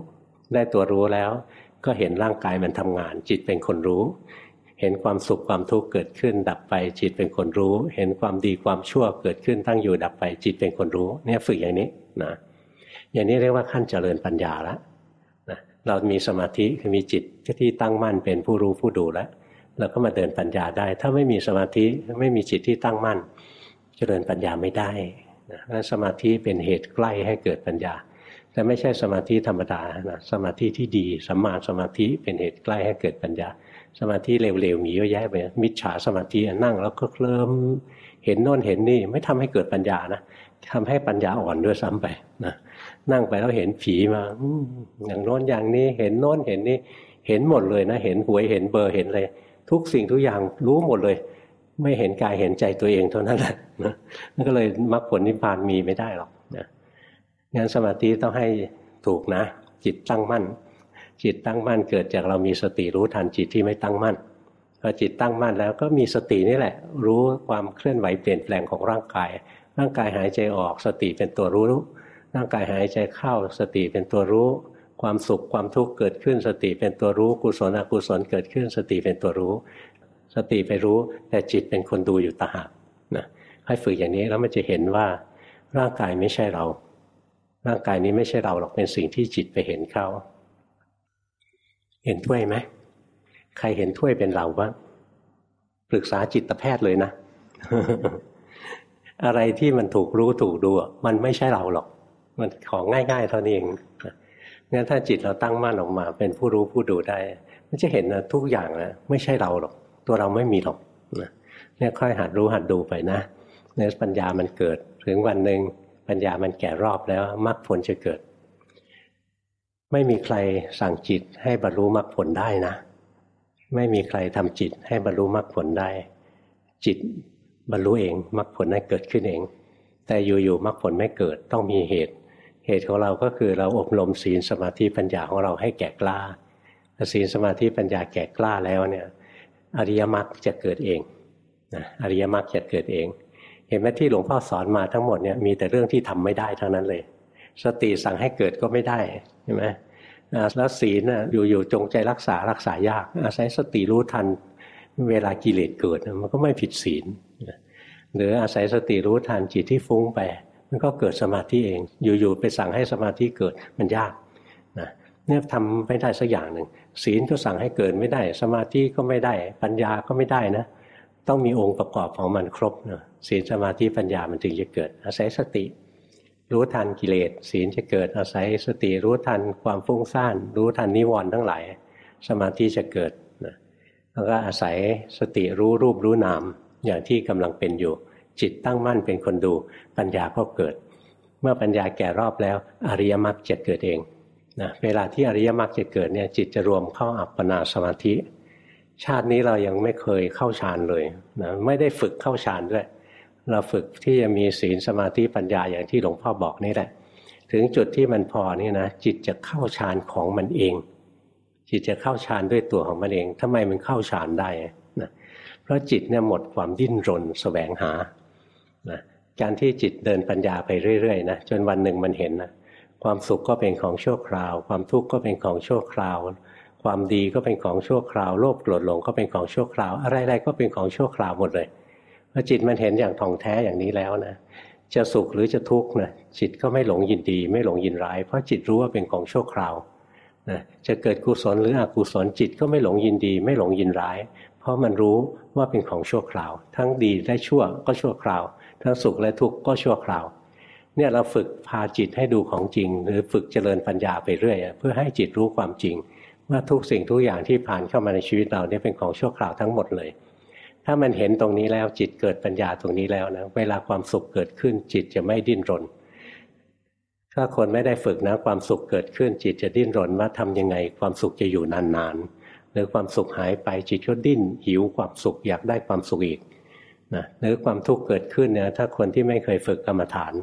ได้ตัวรู้แล้ว ก็เห็นร่างกายมันทำงาน จิตเป็นคนรู้ เห็นความสุขความทุกข์เกิดขึ้น ดับไปจิตเป็นคนรู้ เห็นความดีความชั่วเกิดขึ้นตั้งอยู่ดับไปจิตเป็นคนรู้ เนี่ยฝึกอย่างนี้นะอย่างนี้เรียกว่าขั้นเจริญปัญญาแล้วนะเรามีสมาธิคือมีจิตที่ตั้งมั่นเป็นผู้รู้ผู้ดูแล้วเราก็มาเดินปัญญาได้ ถ้าไม่มีสมาธิไม่มีจิตที่ตั้งมั่น เจริญปัญญาไม่ได้นะสมาธิเป็นเหตุใกล้ให้เกิดปัญญา แต่ไม่ใช่สมาธิธรรมดานะสมาธิที่ดีสัมมาสมาธิเป็นเหตุใกล้ให้เกิดปัญญา สมาธิเร็วๆมีเยอะแยะไปมิจฉาสมาธินั่งแล้วก็เคลิ้มเห็นโน่นเห็นนี่ไม่ทำให้เกิดปัญญานะทำให้ปัญญาอ่อนด้วยซ้ำไปนะนั่งไปแล้วเห็นผีมาอย่างโน้นอย่างนี้เห็นโน้นเห็นนี่เห็นหมดเลยนะ เห็นหวยเห็นเบอร์เห็นอะไรทุกสิ่งทุกอย่างรู้หมดเลย ไม่เห็นกายเห็นใจตัวเองเท่านั้นแหละนะนั่นก็เลยมรรคผลนิพพานมีไม่ได้หรอกนะงั้นสมาธิต้องให้ถูกนะ จิตตั้งมั่น จิตตั้งมั่นเกิดจากเรามีสติรู้ทันจิตที่ไม่ตั้งมั่นพอจิตตั้งมั่นแล้วก็มีสตินี่แหละ รู้ความเคลื่อนไหวเปลี่ยนแปลงของร่างกาย ร่างกายหายใจออกสติเป็นตัวรู้ ร่างกายหายใจเข้าสติเป็นตัวรู้ ความสุขความทุกข์เกิดขึ้นสติเป็นตัวรู้กุศลอกุศลเกิดขึ้นสติเป็นตัวรู้ สติไปรู้แต่จิตเป็นคนดูอยู่ตาหากนะให้ฝึกอย่างนี้แล้วมันจะเห็นว่า ร่างกายไม่ใช่เรา ร่างกายนี้ไม่ใช่เราหรอกเป็นสิ่งที่จิตไปเห็นเข้า เห็นถ้วยไหมใครเห็นถ้วยเป็นเราบ้างปรึกษาจิตแพทย์เลยนะ อะไรที่มันถูกรู้ถูกดูมันไม่ใช่เราหรอก มันของง่ายๆเท่านี้เองงั้นถ้าจิตเราตั้งมั่นออกมา เป็นผู้รู้ผู้ดูได้มันจะเห็นนะทุกอย่างนะไม่ใช่เราหรอก ตัวเราไม่มีหรอกเนี่ยค่อยหัดรู้หัดดูไปนะเนี่ยปัญญามันเกิด ถึงวันหนึ่งปัญญามันแก่รอบแล้วมรรคผลจะเกิด ไม่มีใครสั่งจิตให้บรรลุมรรคผลได้นะ ไม่มีใครทำจิตให้บรรลุมรรคผลได้ จิตบรรลุเองมรรคผลนั้นเกิดขึ้นเอง แต่อยู่ๆมรรคผลไม่เกิดต้องมีเหตุ เหตุของเราก็คือเราอบรมศีลสมาธิปัญญาของเราให้แก่กล้าศีลสมาธิปัญญาแก่กล้าแล้วเนี่ยอริยมรรคจะเกิดเองนะอริยมรรคจะเกิดเอง เห็นไหมที่หลวงพ่อสอนมาทั้งหมดเนี่ยมีแต่เรื่องที่ทำไม่ได้ทั้งนั้นเลย สติสั่งให้เกิดก็ไม่ได้ ใช่ไหมแล้วศีลอยู่ๆจงใจรักษารักษายาก อาศัยสติรู้ทันเวลากิเลสเกิดมันก็ไม่ผิดศีลหรืออาศัยสติรู้ทันจิตที่ฟุ้งไป มันก็เกิดสมาธิเอง อยู่ๆไปสั่งให้สมาธิเกิดมันยากนะเนี่ยทำไม่ได้สักอย่างหนึ่งศีลก็สั่งให้เกิดไม่ได้ สมาธิก็ไม่ได้ปัญญาก็ไม่ได้นะ ต้องมีองค์ประกอบของมันครบนะศีลสมาธิปัญญามันถึงจะเกิด อาศัยสติ รู้ทันกิเลสศีลจะเกิดอาศัยสติรู้ทันความฟุ้งซ่าน รู้ทันนิวรณ์ทั้งหลาย สมาธิจะเกิดนะแล้วก็อาศัยสติรู้รูปรู้นามอย่างที่กำลังเป็นอยู่ จิตตั้งมั่นเป็นคนดู ปัญญาก็เกิด เมื่อปัญญาแก่รอบแล้ว อริยมรรคจะเกิดเองนะเวลาที่อริยมรรคจะเกิดเนี่ยจิตจะรวมเข้าอัปปนาสมาธิ ชาตินี้เรายังไม่เคยเข้าฌานเลยนะไม่ได้ฝึกเข้าฌานด้วย เราฝึกที่จะมีศีลสมาธิปัญญาอย่างที่หลวงพ่อบอกนี่แหละ ถึงจุดที่มันพอนี่นะจิตจะเข้าฌานของมันเอง จิตจะเข้าฌานด้วยตัวของมันเองทำไมมันเข้าฌานได้นะเพราะจิตเนี่ยหมดความดิ้นรนสแสวงหานะการที่จิตเดินปัญญาไปเรื่อยๆนะจนวันหนึ่งมันเห็นนะความสุขก็เป็นของชั่วคราว ความทุกข์ก็เป็นของชั่วคราว ความดีก็เป็นของชั่วคราว โลภโกรธหลงก็เป็นของชั่วคราว อะไรๆก็เป็นของชั่วคราวหมดเลย พอจิตมันเห็นอย่างท่องแท้อย่างนี้แล้วนะจะสุขหรือจะทุกข์นะจิตก็ไม่หลงยินดี ไม่หลงยินร้าย เพราะจิตรู้ว่าเป็นของชั่วคราวนะจะเกิดกุศลหรืออกุศลจิตก็ไม่หลงยินดี ไม่หลงยินร้าย เพราะมันรู้ว่าเป็นของชั่วคราว ทั้งดีและชั่วก็ชั่วคราว ทั้งสุขและทุกข์ก็ชั่วคราวเนี่ยเราฝึกพาจิตให้ดูของจริง หรือฝึกเจริญปัญญาไปเรื่อยเพื่อให้จิตรู้ความจริง ว่าทุกสิ่งทุกอย่างที่ผ่านเข้ามาในชีวิตเราเนี่ยเป็นของชั่วคราวทั้งหมดเลย ถ้ามันเห็นตรงนี้แล้วจิตเกิดปัญญาตรงนี้แล้วนะเวลาความสุขเกิดขึ้น จิตจะไม่ดิ้นรน ถ้าคนไม่ได้ฝึกนะความสุขเกิดขึ้น จิตจะดิ้นรนว่าทำยังไงความสุขจะอยู่นานๆหรือความสุขหายไปจิตก็ดิ้นหิวความสุขอยากได้ความสุขอีกนะหรือความทุกข์เกิดขึ้นเนี่ยถ้าคนที่ไม่เคยฝึกกรรมฐาน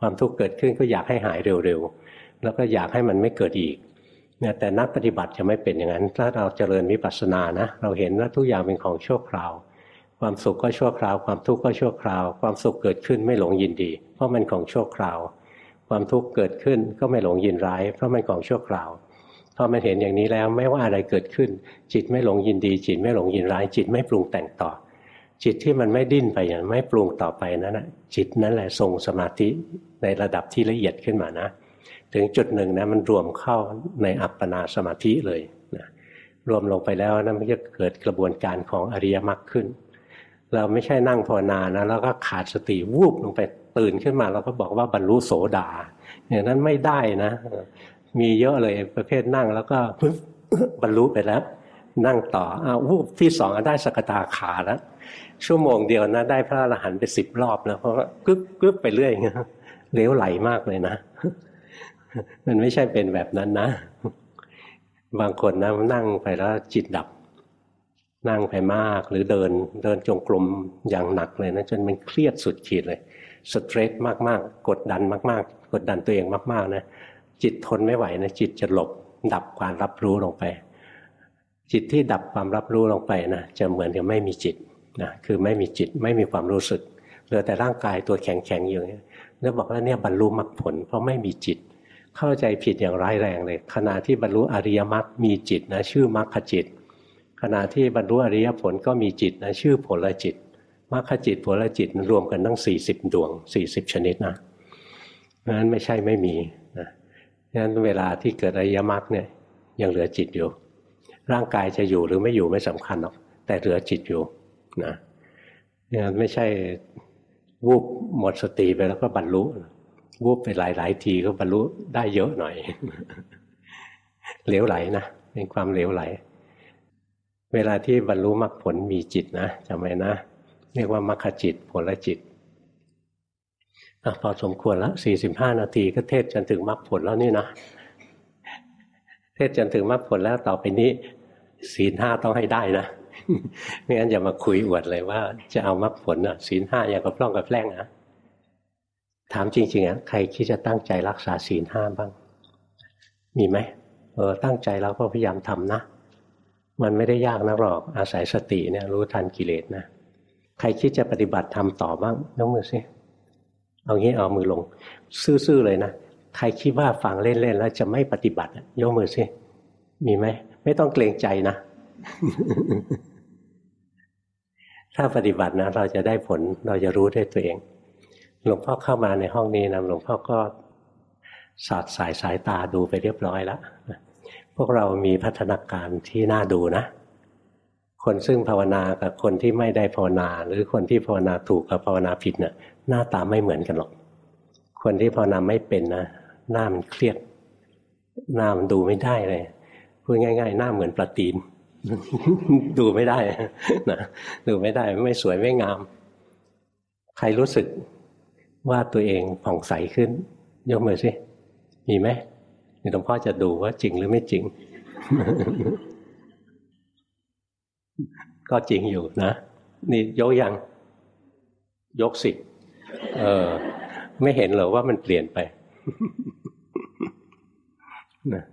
ความทุกข์เกิดขึ้นก็อยากให้หายเร็วๆแล้วก็อยากให้มันไม่เกิดอีกเนี่ยแต่นักปฏิบัติจะไม่เป็นอย่างนั้น ถ้าเราเจริญวิปัสสนานะเราเห็นว่าทุกอย่างเป็นของชั่วคราว ความสุขก็ชั่วคราว ความทุกข์ก็ชั่วคราว ความสุขเกิดขึ้นไม่หลงยินดี เพราะมันของชั่วคราว ความทุกข์เกิดขึ้นก็ไม่หลงยินร้าย เพราะมันของชั่วคราวพอมันเห็นอย่างนี้แล้วไม่ว่าอะไรเกิดขึ้น จิตไม่หลงยินดี จิตไม่หลงยินร้าย จิตไม่ปรุงแต่งต่อ จิตที่มันไม่ดิ้นไปอย่างไม่ปรุงต่อไปนั้นนะจิตนั่นแหละทรงสมาธิในระดับที่ละเอียดขึ้นมานะ ถึงจุดหนึ่งนะมันรวมเข้าในอัปปนาสมาธิเลยนะรวมลงไปแล้วนะมันจะเกิดกระบวนการของอริยมรรคขึ้น เราไม่ใช่นั่งภาวนานะแล้วก็ขาดสติวูบลงไปตื่นขึ้นมาเราก็บอกว่าบรรลุโสดา อย่างนั้นไม่ได้นะ มีเยอะเลยประเภทนั่งแล้วก็บรรลุไปแล้ว นั่งต่ออ้าววูบที่สองได้สกตาขาแล้วชั่วโมงเดียวนะได้พระอรหันต์ไปสิบรอบนะเพราะว่ากึ๊บกึ๊บไปเรื่อยเงี้ยเลี้ยวไหลมากเลยนะ มันไม่ใช่เป็นแบบนั้นนะ บางคนนะนั่งไปแล้วจิตดับ นั่งไปมากหรือเดินเดินจงกรมอย่างหนักเลยนะจนมันเครียดสุดขีดเลยสเตรสมากๆกดดันมาก ๆ กดดันตัวเองมาก ๆ นะ จิตทนไม่ไหวนะ จิตจะหลบดับความรับรู้ลงไป จิตที่ดับความรับรู้ลงไปนะจะเหมือนกับไม่มีจิตนะคือไม่มีจิตไม่มีความรู้สึกเหลือแต่ร่างกายตัวแข็งๆอยู่เนี่ยแล้วบอกว่าเนี่ยบรรลุมรรคผล เพราะไม่มีจิต เข้าใจผิดอย่างร้ายแรงเลยขณะที่บรรลุอริยมรรคมีจิตนะชื่อมรรคจิต ขณะที่บรรลุอริยผลก็มีจิตนะชื่อผลจิตมรรคจิตผลจิตรวมกันตั้ง 40 ดวง 40 ชนิดนะนั้นไม่ใช่ไม่มีนะฉะนั้นเวลาที่เกิดอริยมรรคเนี่ยยังเหลือจิตอยู่ ร่างกายจะอยู่หรือไม่อยู่ไม่สำคัญหรอก แต่เหลือจิตอยู่นะเนี่ยไม่ใช่วูบหมดสติไปแล้วก็บรรลุวูบไปหลายหลายทีก็บรรลุได้เยอะหน่อยเหลวไหลนะเป็นความเหลวไหล เวลาที่บรรลุมรรคผลมีจิตนะจำไว้นะ เรียกว่ามรรคจิตผลจิตอพอสมควรแล้วสี่สิบห้านาทีก็เทศจนถึงมรรคผลแล้วนี่นะ เทศจนถึงมรรคผลแล้วต่อไปนี้ศีลห้าต้องให้ได้นะไม่งั้นอย่ามาคุยอวดเลยว่าจะเอามรรคผลอะศีลห้าอย่างกับพร่องกับแพร่งนะถามจริงๆอะใครคิดจะตั้งใจรักษาศีลห้าบ้าง มีไหมเออตั้งใจแล้วก็พยายามทำนะ มันไม่ได้ยากนักหรอกอาศัยสติเนี่ยรู้ทันกิเลสนะใครคิดจะปฏิบัติทำต่อบ้างยกมือสิเอางี้เอามือลง ซื่อๆเลยนะใครคิดว่าฟังเล่นๆแล้วจะไม่ปฏิบัติยกมือสิมีไหมไม่ต้องเกรงใจนะ ถ้าปฏิบัตินะเราจะได้ผลเราจะรู้ได้ตัวเอง หลวงพ่อเข้ามาในห้องนี้นะหลวงพ่อก็สอดสายสายตาดูไปเรียบร้อยแล้ว พวกเรามีพัฒนาการที่น่าดูนะ คนซึ่งภาวนากับคนที่ไม่ได้ภาวนา หรือคนที่ภาวนาถูกกับภาวนาผิดเนะ่ยหน้าตาไม่เหมือนกันหรอก คนที่ภาวนาไม่เป็นนะหน้ามันเครียดหน้ามันดูไม่ได้เลยพูดง่าย ๆ หน้าเหมือนปลาตีน ดูไม่ได้นะดูไม่ได้ไม่สวยไม่งาม ใครรู้สึกว่าตัวเองผ่องใสขึ้น ยกมือสิมีไหม หลวงพ่อจะดูว่าจริงหรือไม่จริง ก็จริงอยู่นะ นี่ยกยัง ยกสิเออ ไม่เห็นเหรอว่ามันเปลี่ยนไปนะ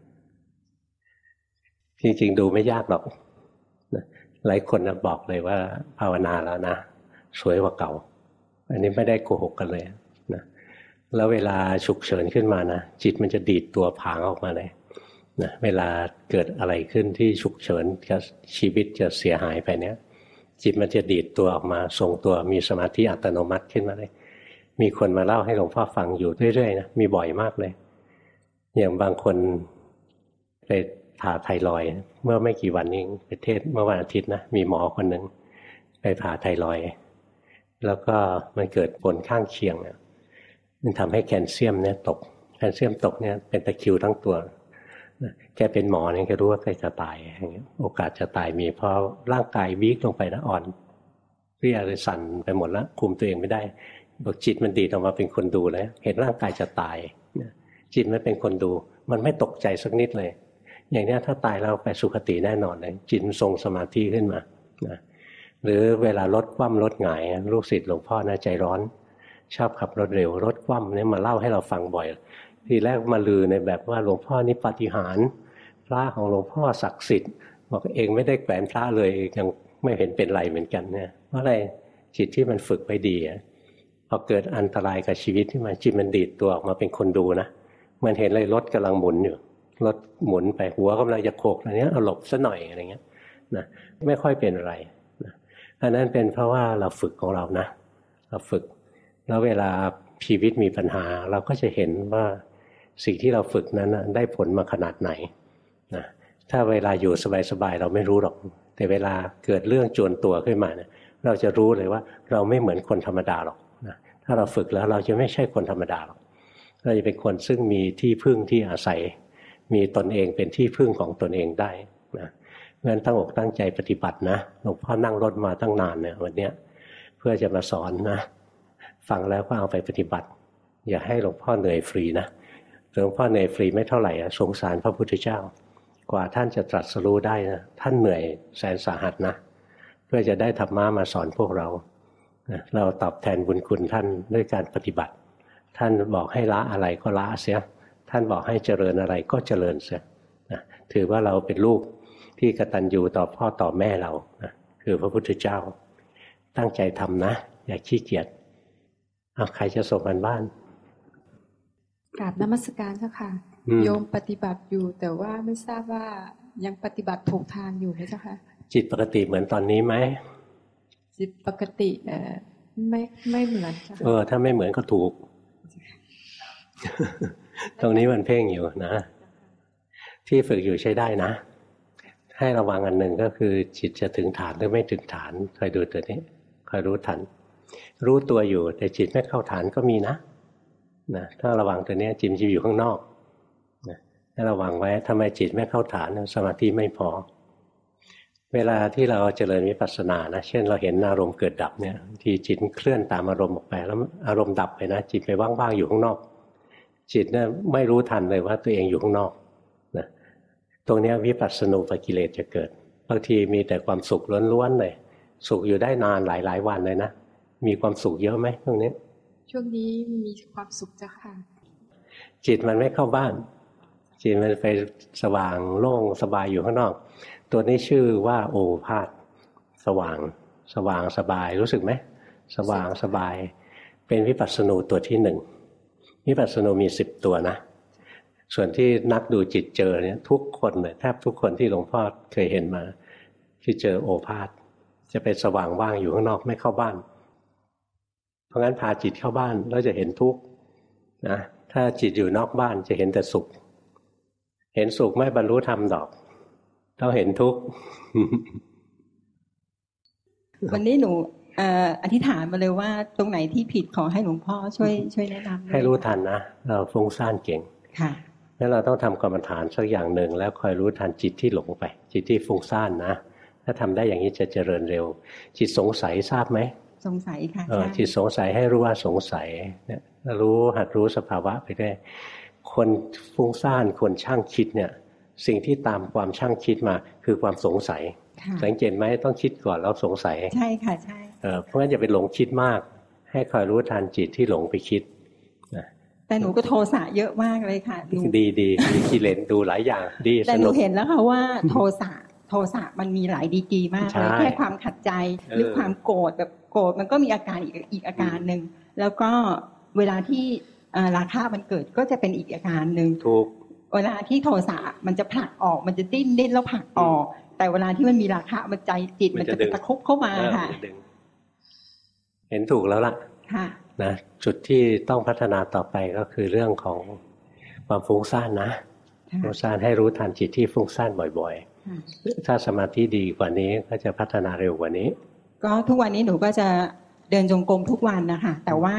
จริงๆ ดูไม่ยากหรอกนะหลายคนนะบอกเลยว่า ภาวนาแล้วนะ สวยกว่าเก่า อันนี้ไม่ได้โกหกกันเลย แล้วเวลาฉุกเฉินขึ้นมานะจิตมันจะดีดตัวผางออกมาเลยนะเวลาเกิดอะไรขึ้นที่ฉุกเฉินจะชีวิตจะเสียหายไปเนี้ยจิตมันจะดีดตัวออกมาทรงตัวมีสมาธิอัตโนมัติขึ้นมาเลย มีคนมาเล่าให้หลวงพ่อฟังอยู่เรื่อยๆนะมีบ่อยมากเลย อย่างบางคนไปผ่าไทรอยเมื่อไม่กี่วันนี้ประเทศเมื่อวันอาทิตย์นะมีหมอคนหนึ่งไปผ่าไทรอยแล้วก็มันเกิดผลข้างเคียงเนี่ย มันทำให้แคลเซียมเนี่ยตก แคลเซียมตกเนี่ยเป็นตะคิวทั้งตัวแกเป็นหมอเนี่ยแกรู้ว่าแกจะตายโอกาสจะตายมีเพราะร่างกายวิกลงไปนะอ่อนเรียเลยสั่นไปหมดแล้วคุมตัวเองไม่ได้บอกจิตมันดีออกมาเป็นคนดูแล้วเห็นร่างกายจะตายจิตไม่เป็นคนดู มันไม่ตกใจสักนิดเลย อย่างนี้ถ้าตายแล้วไปสุคติแน่นอนเลยจิตทรงสมาธิขึ้นมานะหรือเวลารถคว่ำรถหงายลูกศิษย์หลวงพ่อนะใจร้อน ชอบขับรถเร็วรถคว่ำเนี่ยมาเล่าให้เราฟังบ่อย ทีแรกมาลือในแบบว่าหลวงพ่อนี่ปฏิหารพระของหลวงพ่อศักดิ์สิทธิ์บอกเองไม่ได้แขวนพระเลยยังไม่เห็นเป็นไรเหมือนกันเนี่ยเพราะอะไรจิตที่มันฝึกไว้ดีพอเกิดอันตรายกับชีวิตที่มันจิตมันดีดตัวออกมาเป็นคนดูนะมันเห็นเลยรถกำลังหมุนอยู่รถหมุนไปหัวกำลังจะโขกอะไรเนี้ยเอาหลบซะหน่อยอะไรเงี้ยนะไม่ค่อยเป็นอะไรนะอันนั้นเป็นเพราะว่าเราฝึกของเรานะ เราฝึก แล้วเวลาชีวิตมีปัญหา เราก็จะเห็นว่าสิ่งที่เราฝึกนั้นได้ผลมาขนาดไหนนะถ้าเวลาอยู่สบายๆเราไม่รู้หรอก แต่เวลาเกิดเรื่องจวนตัวขึ้นมาเนี่ยเราจะรู้เลยว่าเราไม่เหมือนคนธรรมดาหรอกนะถ้าเราฝึกแล้วเราจะไม่ใช่คนธรรมดาหรอกเราจะเป็นคนซึ่งมีที่พึ่งที่อาศัย มีตนเองเป็นที่พึ่งของตนเองได้นะเพราะฉะนั้นตั้งอกตั้งใจปฏิบัตินะหลวงพ่อนั่งรถมาตั้งนานเนี่ยวันเนี้ยเพื่อจะมาสอนนะ ฟังแล้วก็เอาไปปฏิบัติ อย่าให้หลวงพ่อเหนื่อยฟรีนะหลวงพ่อเหนื่อยฟรีไม่เท่าไหร่สงสารพระพุทธเจ้า กว่าท่านจะตรัสรู้ได้นะท่านเหนื่อยแสนสาหัสนะ เพื่อจะได้ธรรมะมาสอนพวกเราเราตอบแทนบุญคุณท่านด้วยการปฏิบัติ ท่านบอกให้ละอะไรก็ละเสีย ท่านบอกให้เจริญอะไรก็เจริญเสียนะถือว่าเราเป็นลูกที่กตัญญูต่อพ่อต่อแม่เรานะคือพระพุทธเจ้า ตั้งใจทำนะ อย่าขี้เกียจ เอาใครจะส่งกันบ้านกราบนมัสการเจ้าค่ะ โยมปฏิบัติอยู่ แต่ว่าไม่ทราบว่ายังปฏิบัติถูกทางอยู่ไหมเจ้าค่ะ จิตปกติเหมือนตอนนี้ไหมจิตปกติเออไม่ไม่เหมือนเออ ถ้าไม่เหมือนก็ถูก ตรงนี้มันเพ่งอยู่นะ ที่ฝึกอยู่ใช้ได้นะ ให้ระวังอันหนึ่งก็คือ จิตจะถึงฐานหรือไม่ถึงฐานคอยดูตัวนี้คอยรู้ทัน รู้ตัวอยู่แต่จิตไม่เข้าฐานก็มีนะนะถ้าระวังตัวนี้จิตจะอยู่ข้างนอกนะให้ระวังไว้ทำไมจิตไม่เข้าฐานสมาธิไม่พอ เวลาที่เราเจริญวิปัสสนานะเช่น เราเห็นอารมณ์เกิดดับเนี่ยที่จิตเคลื่อนตามอารมณ์ออกไป แล้วอารมณ์ดับไปนะจิตไปว่างๆอยู่ข้างนอก จิตเนี่ยไม่รู้ทันเลยว่าตัวเองอยู่ข้างนอกนะตรงนี้วิปัสสนูปกิเลสจะเกิดบางทีมีแต่ความสุขล้วนๆเลยสุขอยู่ได้นานหลายๆวันเลยนะ มีความสุขเยอะไหมตรงนี้ ช่วงนี้มีความสุขเจ้าค่ะ จิตมันไม่เข้าบ้าน จิตมันไปสว่างโล่งสบายอยู่ข้างนอก ตัวนี้ชื่อว่าโอภาษสว่าง สว่างสบายรู้สึกไหมสว่างสบาย เป็นวิปัสสนูตัวที่หนึ่งวิปัสสนูมีสิบตัวนะส่วนที่นักดูจิตเจอเนี่ยทุกคนเลยแทบทุกคนที่หลวงพ่อเคยเห็นมา ที่เจอโอภาษจะเป็นสว่างว่างอยู่ข้างนอกไม่เข้าบ้านเพ ราะงั้นพาจิตเข้าบ้านเราจะเห็นทุกข์นะถ้าจิตอยู่นอกบ้านจะเห็นแต่สุข เห็นสุขไม่บรรลุธรรมดอกต้องเห็นทุกข์วันนี้หนูเอ่ออธิษฐานมาเลยว่าตรงไหนที่ผิดขอให้หลวงพ่อช่วย ช่วยแนะนำด้วยให้รู้ทันนะเราฟุ้งซ่านเก่งค่ะงั้นเราต้องทำกรรมฐานสักอย่างหนึ่ง แล้วคอยรู้ทันจิตที่หลงไป จิตที่ฟุ้งซ่านนะถ้าทำได้อย่างนี้จะเจริญเร็ว จิตสงสัยทราบไหม สงสัยค่ะเออใช่จิตสงสัยให้รู้ว่าสงสัยเนี่ยรู้หัดรู้สภาวะไปด้วยคนฟุ้งซ่านคนช่างคิดเนี่ย สิ่งที่ตามความช่างคิดมาคือความสงสัยค่ะสังเกตไหมต้องคิดก่อนแล้วสงสัย ใช่ค่ะใช่เออเพราะงั้นอย่าไปหลงคิดมาก ให้คอยรู้ทันจิตที่หลงไปคิดแต่หนูก็โทสะเยอะมากเลยค่ะหนูดีดีมีกิเลสดูหลายอย่างดีแต่สหนูนุกเห็นแล้วค่ะว่าโทสะโทสะมันมีหลายดีกรีมากเลยใช่แค่ความขัดใจหรือเออความโกรธแบบโกรธมันก็มีอาการอีกอีกอาการหนึ่งแล้วก็เวลาที่เอ่อราคะมันเกิดก็จะเป็นอีกอาการหนึ่งถูกเวลาที่โทสะมันจะผลักออกมันจะดิ้นดิ้นแล้วผลักออก แต่เวลาที่มันมีราคะมันใจจิตมัมันนจะจะดึงตะคุบเข้ามาเออค่ะมันดึงเห็นถูกแล้วล่ะค่ะนะจุดที่ต้องพัฒนาต่อไปก็คือเรื่องของความฟุ้งซ่านนะค่ะฟุ้งซ่านให้รู้ทันจิตที่ฟุ้งซ่านบ่อยค่ะๆถ้าสมาธิดีกว่านี้ก็จะพัฒนาเร็วกว่านี้ ก็ทุกวันนี้หนูก็จะเดินจงกรมทุกวันนะคะแต่ว่า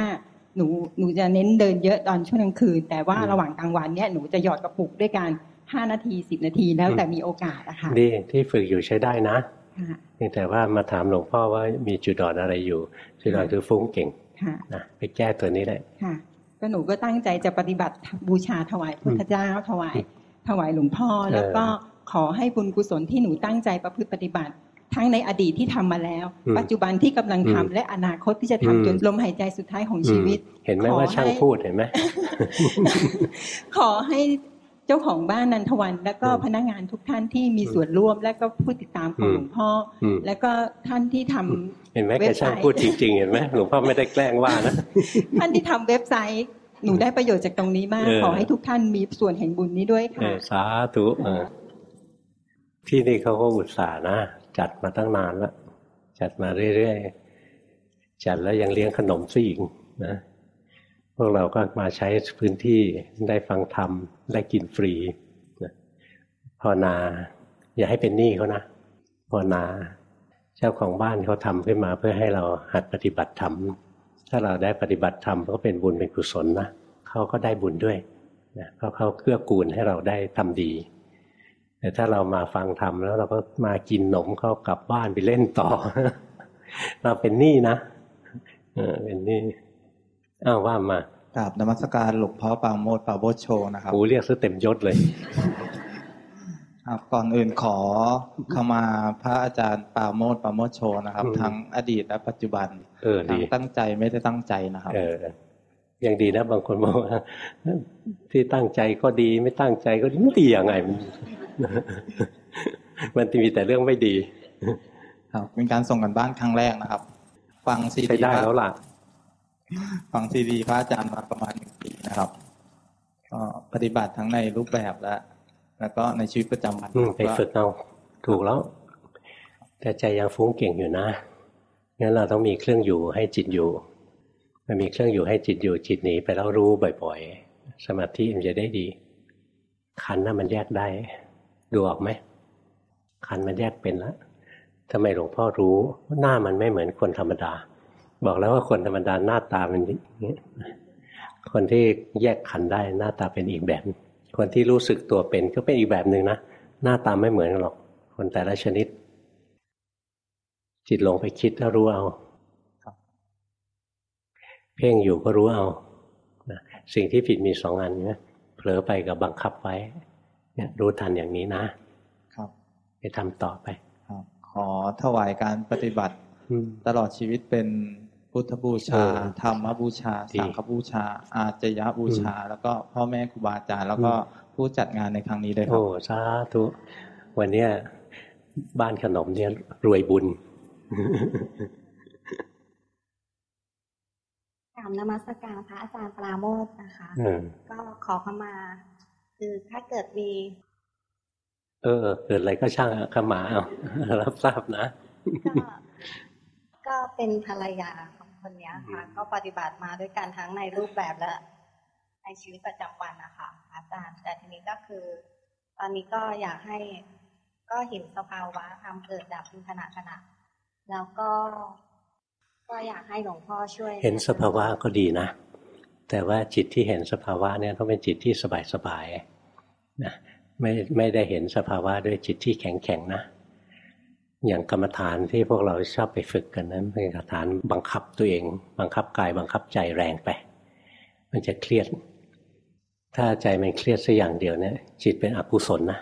หนูหนูจะเน้นเดินเยอะตอนช่วงกลางคืน แต่ว่าอืมระหว่างกลางวันเนี่ยหนูจะหยอดกระปุกด้วยกันห้านาทีสิบนาทีแล้วแต่มีโอกาสอะค่ะดีที่ฝึกอยู่ใช้ได้นะค่ะเพียงแต่ว่ามาถามหลวงพ่อว่ามีจุดอ่อนอะไรอยู่ จุดอ่อนคือฟุ้งเก่งค่ะนะไปแก้ตัวนี้แหละค่ะ ก็หนูก็ตั้งใจจะปฏิบัติบูชาถวายพุทธเจ้าถวาย ถวายหลวงพ่อแล้วก็ขอให้บุญกุศลที่หนูตั้งใจประพฤติปฏิบัติ ทั้งในอดีตที่ทำมาแล้วอืมปัจจุบันที่กำลังทำอืมและอนาคตที่จะอืมทำจนลมหายใจสุดท้ายของชีวิตอืมเห็นไหมขอว่าช่างให้พูดเห็นไหมขอให้เจ้าของบ้านนันทวัน และก็อืมพนักงานทุกท่านที่มีส่วนร่วม และก็ผู้ติดตามของอืมหลวงพ่ออมและก็ท่านที่ทำเห็นไหมเว็แกบไซต์ช่างพูดจริง ๆ เห็นไหมหลวงพ่อไม่ได้แกล้งว่านะท่านที่ทำเว็บไซต์หนูได้ประโยชน์จากตรงนี้มากเออขอให้ทุกท่านมีส่วนแห่งบุญนี้ด้วยเอค่ะอสาธุเออที่นี่เขาก็อุตส่าห์นะ จัดมาตั้งนานแล้วจัดมาเรื่อยๆจัดแล้วยังเลี้ยงขนมซะอีกนะพวกเราก็มาใช้พื้นที่ได้ฟังธรรม ได้กินฟรีภาวนา อย่าให้เป็นหนี้เขานะภาวนา เจ้าของบ้านเขาทำขึ้นมาเพื่อให้เราหัดปฏิบัติธรรม ถ้าเราได้ปฏิบัติธรรมก็เป็นบุญเป็นกุศลนะเขาก็ได้บุญด้วยนะเพราะเขาเกื้อกูลให้เราได้ทำดี แต่ถ้าเรามาฟังธรรมแล้วเราก็มากินหนมเขากลับบ้านไปเล่นต่อ เราเป็นหนี้นะเออเป็นหนี้อ้าวว่ามากราบนมัสการหลวงพ่อปราโมทปราโมทโชนะครับกูเรียกซะเต็มยศเลยครับก่อนอื่นขอเข้ามาพระอาจารย์ปราโมทปราโมทโชนะครับอืมทั้งอดีตและปัจจุบันเออทั้ดีงตั้งใจไม่ได้ตั้งใจนะครับ เออยังดีนะ บางคนบอกว่าที่ตั้งใจก็ดีไม่ตั้งใจก็ดีไม่ดียังไงมัน มันมีแต่เรื่องไม่ดี ครับ เป็นการส่งกันบ้านครั้งแรกนะครับ ฟังซีใช้ดีได้แล้วล่ะ ฟังซีดีพระอาจารย์มาประมาณหนึ่งปีนะครับก็ปฏิบัติทั้งในรูปแบบและแล้วก็ในชีวิตประจำวันอืมไปก็ฝึกเอาถูกแล้วแต่ใจยังฟุ้งเก่งอยู่นะงั้นเราต้องมีเครื่องอยู่ให้จิตอยู่ มันมีเครื่องอยู่ให้จิตอยู่จิตหนีไปแล้วรู้บ่อย ๆ สมาธิมันจะได้ดี ขันน่ะมันแยกได้ ดูออกไหมขันมันแยกเป็นแล้วทำไมหลวงพ่อรู้ว่าหน้ามันไม่เหมือนคนธรรมดา บอกแล้วว่าคนธรรมดาหน้าตามันอย่างนี้คนที่แยกขันได้หน้าตาเป็นอีกแบบ คนที่รู้สึกตัวเป็นก็เป็นอีกแบบหนึ่งนะหน้าตาไม่เหมือนกันหรอก คนแต่ละชนิด จิตลงไปคิดแล้วรู้เอาเพ่งอยู่ก็รู้เอาสิ่งที่ผิดมีสองอันนะเผลอไปกับบังคับไว้ เนี่ยรู้ทันอย่างนี้นะ ครับ ไปทำต่อไป ครับ ขอถวายการปฏิบัติอืมตลอดชีวิตเป็นกุพุทธบูชาเออธรรมบูชาดีสังฆบูชา อาจยบูชา แล้วก็พ่อแม่ครูบาอาจารย์แล้วก็ผู้จัดงานในครั้งนี้ด้วยครัโอ้บสาธุวันเนี้ยบ้านขนมเนี่ยรวยบุญกรารนมัสการพระอาจารย์ปราโมทนะคะเออก็ขอเข้ามา คือถ้าเกิดมี เออ เกิดอะไรก็ช่างอะขมาเอารับทราบนะ ก็ก็เป็นภรรยาของคนเนี้ยค่ะ ก็ปฏิบัติมาด้วยกันทั้งในรูปแบบและในชีวิตประจำวันนะคะอาจารย์ แต่ทีนี้ก็คือ ตอนนี้ก็อยากให้ก็เห็นสภาวะธรรมเกิดดับเป็นขณะขณะแล้วก็ ก็อยากให้หลวงพ่อช่วย เห็นสภาวะก็ดีนะ แต่ว่าจิตที่เห็นสภาวะเนี่ยต้องเป็นจิตที่สบายๆนะไม่ไม่ได้เห็นสภาวะด้วยจิตที่แข็งๆนะ อย่างกรรมฐานที่พวกเราชอบไปฝึกกันนั้นเป็นกรรมฐานบังคับตัวเอง บังคับกายบังคับใจแรงไป มันจะเครียด ถ้าใจมันเครียดสักอย่างเดียวเนี่ย จิตเป็นอกุศลนะ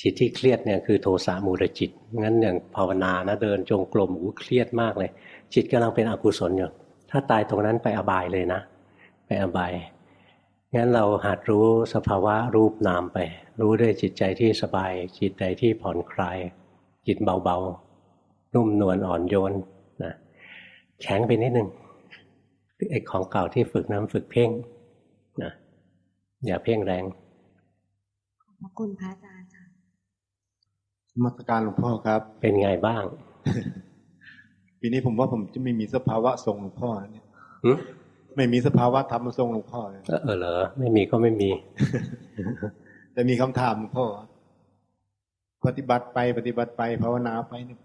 จิตที่เครียดเนี่ยคือโทสะมูลจิต งั้นอย่างภาวนานะเดินจงกรมอู้เครียดมากเลย จิตกำลังเป็นอกุศลอยู่ ถ้าตายตรงนั้นไปอบายเลยนะ อบายงั้นเราหัดรู้สภาวะรูปนามไป รู้ด้วยจิตใจที่สบาย จิตใจที่ผ่อนคลาย จิตเบาๆ นุ่มนวลอ่อนโยนนะแข็งไปนิดนึงไอ้ของเก่าที่ฝึกน้ำฝึกเพ่งนะอย่าเพ่งแรงขอบคุณพระอาจารย์ค่ะนมัสการหลวงพ่อครับ เป็นไงบ้างปีนี้ผมว่าผมจะไม่มีสภาวะทรงหลวงพ่อแล้วเนี่ยหึ ไม่มีสภาวะธรรมทรงหลวงพ่อเลยเออเหรอไม่มีก็ไม่มี แต่มีคำถามหลวงพ่อปฏิบัติไปปฏิบัติไปภาวนาไปเนี่ย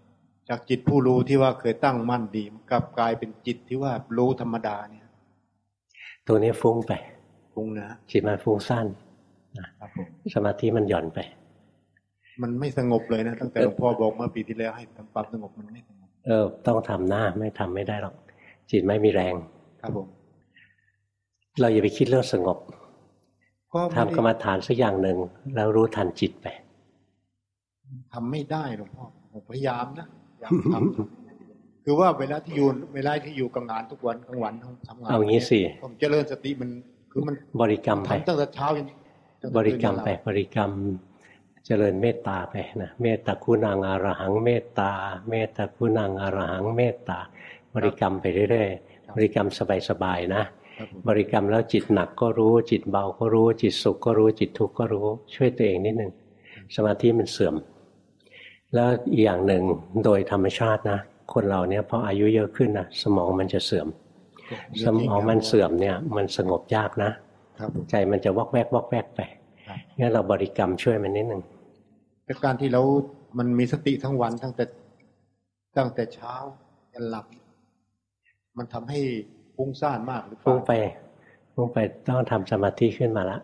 จากจิตผู้รู้ที่ว่าเคยตั้งมั่นดีมันกลับกลายเป็นจิตที่ว่ารู้ธรรมดาเนี่ย ตัวนี้ฟุ้งไปคงนะจิตมันฟุ้งสั้นครับผมสมาธิมันหย่อนไป มันไม่สงบเลยนะตั้งแต่หลวงพ่อบอกเมื่อปีที่แล้วให้ทำความสงบมันไม่สงบเออ ต้องทำหน้าไม่ทำไม่ได้หรอก จิตไม่มีแรง ครับผม เราอย่าไปคิดเรื่องสงบก็ไม่ทำได้กรรมฐานสักอย่างหนึ่งแล้วรู้ทันจิตไปทำไม่ได้หลวงพ่อผมพยายามนะอยากทำคือว่าเวลาที่อยู่เวลาที่อยู่กับงานทุกวันกลางวันทำงานเอางี้สิผมเจริญสติมันคือมันบริกรรมไปทำตั้งแต่เช้ายันจนบริกรรมไปคืนบริกรรมเจริญเมตตาไปนะเมตตาคุณังอรหัง เมตตา เมตตาคุณังอรหัง เมตตา บริกรรมไปเรื่อยๆบริกรรมสบายๆนะครั บผมบริกรรมแล้วจิตหนักก็รู้ จิตเบาก็รู้ จิตสุขก็รู้ จิตทุกข์ก็รู้ ช่วยตัวเองนิดหนึ่งสมาธิมันเสื่อม แล้วอีกอย่างหนึ่งโดยธรรมชาตินะ คนเราเนี่ยพออายุเยอะขึ้นนะสมองมันจะเสื่อม สมองมันเสื่อมเนี่ย มันสงบยากนะครับผมใจมันจะวอกแวกวอกแวกไปครับงั้นเราบริกรรมช่วยมันนิดหนึ่งแต่การที่เรา มันมีสติทั้งวันตั้งแต่ตั้งแต่เช้ายันหลับ มันทำให้ ฟุ้งซ่านมากหรือเปฟุ้งล่าไปฟุ้งไปต้องทำสมาธิขึ้นมาละ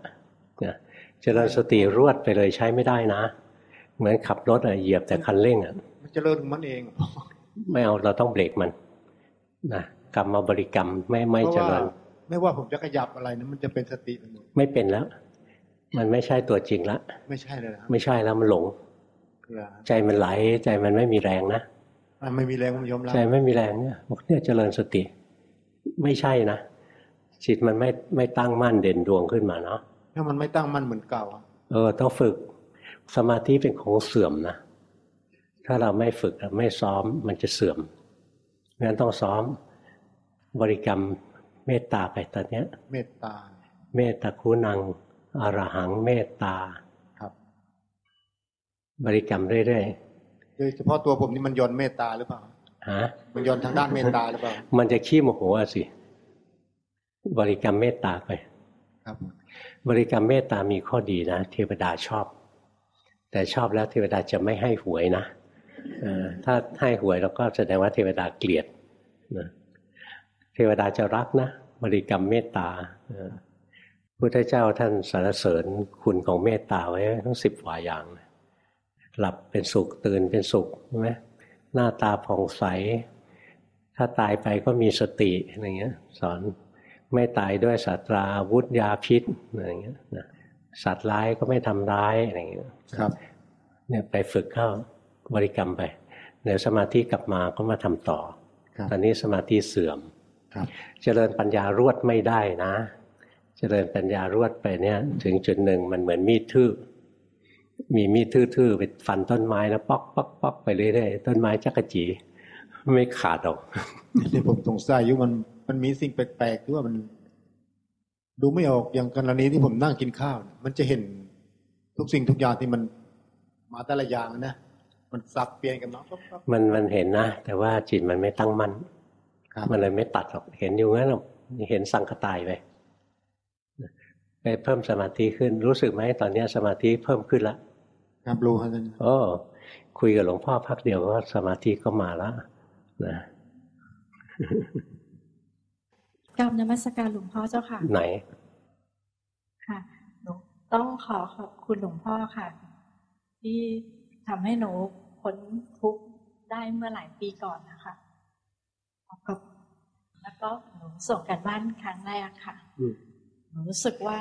นะเจริญสติรวดไปเลยใช้ไม่ได้นะ เหมือนขับรถอะเหยียบแต่คันเร่งอะมันเจริญของมันเอง ไม่เอาเราต้องเบรกมันนะกรรมมาบริกรรมไม่ไม่เพราะเจว่าริญไม่ว่าผมจะขยับอะไรนะมันจะเป็นสติไปหมดไม่เป็นแล้ว มันไม่ใช่ตัวจริงละไม่ใช่เลยนะไม่ใช่แล้วมันหลงคือใจมันไหลใจมันไม่มีแรงนะอะไม่มีแรงมันยอมรับใจไม่มีแรงเนี่ยบอกเนี่ยเจริญสติ ไม่ใช่นะจิตมันไม่ไม่ตั้งมั่นเด่นดวงขึ้นมาเนาะถ้ามันไม่ตั้งมั่นเหมือนเก่าอะเออต้องฝึกสมาธิเป็นของเสื่อมนะถ้าเราไม่ฝึกไม่ซ้อมมันจะเสื่อมงั้นต้องซ้อมบริกรรมเมตตาไปตอนเนี้ย เมตตา เมตตาคูนังอรหังเมตตาครับ บริกรรมเรื่อยโดยเฉพาะตัวผมนี่มันย้อนเมตตาหรือเปล่าๆ ฮะมันย้อนทางด้านเมตตาหรือเปล่า มันจะขี้โมโหอะสิ บริกรรมเมตตาไป ครับผมบริกรรมเมตตามีข้อดีนะเทวดาชอบ แต่ชอบแล้วเทวดาจะไม่ให้หวยนะเออถ้าให้หวยแล้วก็แสดงว่าเทวดาเกลียดนะเทวดาจะรักนะบริกรรมเมตตาเออพุทธเจ้าท่านสรรเสริญคุณของเมตตาไว้ทั้งสิบกว่าอย่างนะหลับเป็นสุขตื่นเป็นสุขใช่ไหม หน้าตาผ่องใส ถ้าตายไปก็มีสติอะไรเงี้ย สอนไม่ตายด้วยสัตราอาวุธยาพิษอะไรเงี้ยนะสัตว์ร้ายก็ไม่ทำร้ายอะไรเงี้ยครับ เนี่ยไปฝึกเข้าบริกรรมไปเดี๋ยวสมาธิกลับมาก็มาทำต่อครับตอนนี้สมาธิเสื่อมครับเจริญปัญญารวดไม่ได้นะ เจริญปัญญารวดไปเนี่ย ถึงจุดหนึ่งมันเหมือนมีดทื่อ มีมีดทื่อๆไปฟันต้นไม้แล้วป๊อกป๊อกป๊อกไปเรื่อยๆต้นไม้จักระจีไม่ขาดหรอกนี่ผมสงสัยอยู่มันมันมีสิ่งแปลกๆที่ว่ามัน ดูไม่ออกอย่างกรณีที่ผมนั่งกินข้าวเนี่ยมันจะเห็นทุกสิ่งทุกอย่างที่มันมาแต่ละอย่างนะมันสับเปลี่ยนกันมาปั๊บปั๊บมันมันเห็นนะแต่ว่าจิตมันไม่ตั้งมั่นครับมันเลยไม่ตัดหรอกเห็นอยู่งั้นหรอกเห็นสังกตายไปไปเพิ่มสมาธิขึ้นรู้สึกไหมตอนเนี้ยสมาธิเพิ่มขึ้นแล้วค รับรู้ครับท่านโอ้คุยกับหลวงพ่อพักเดียวก็สมาธิก็มาแล้วนะกราบนมัสการหลวงพ่อเจ้าค่ะ ไหน ค่ะหนูต้องขอขอบคุณหลวงพ่อค่ะ ที่ทำให้หนูพ้นทุกข์ได้เมื่อหลายปีก่อนนะคะขอบคุณแล้วก็หนูส่งกันบ้านครั้งแรกค่ะอืมหนูรู้สึกว่า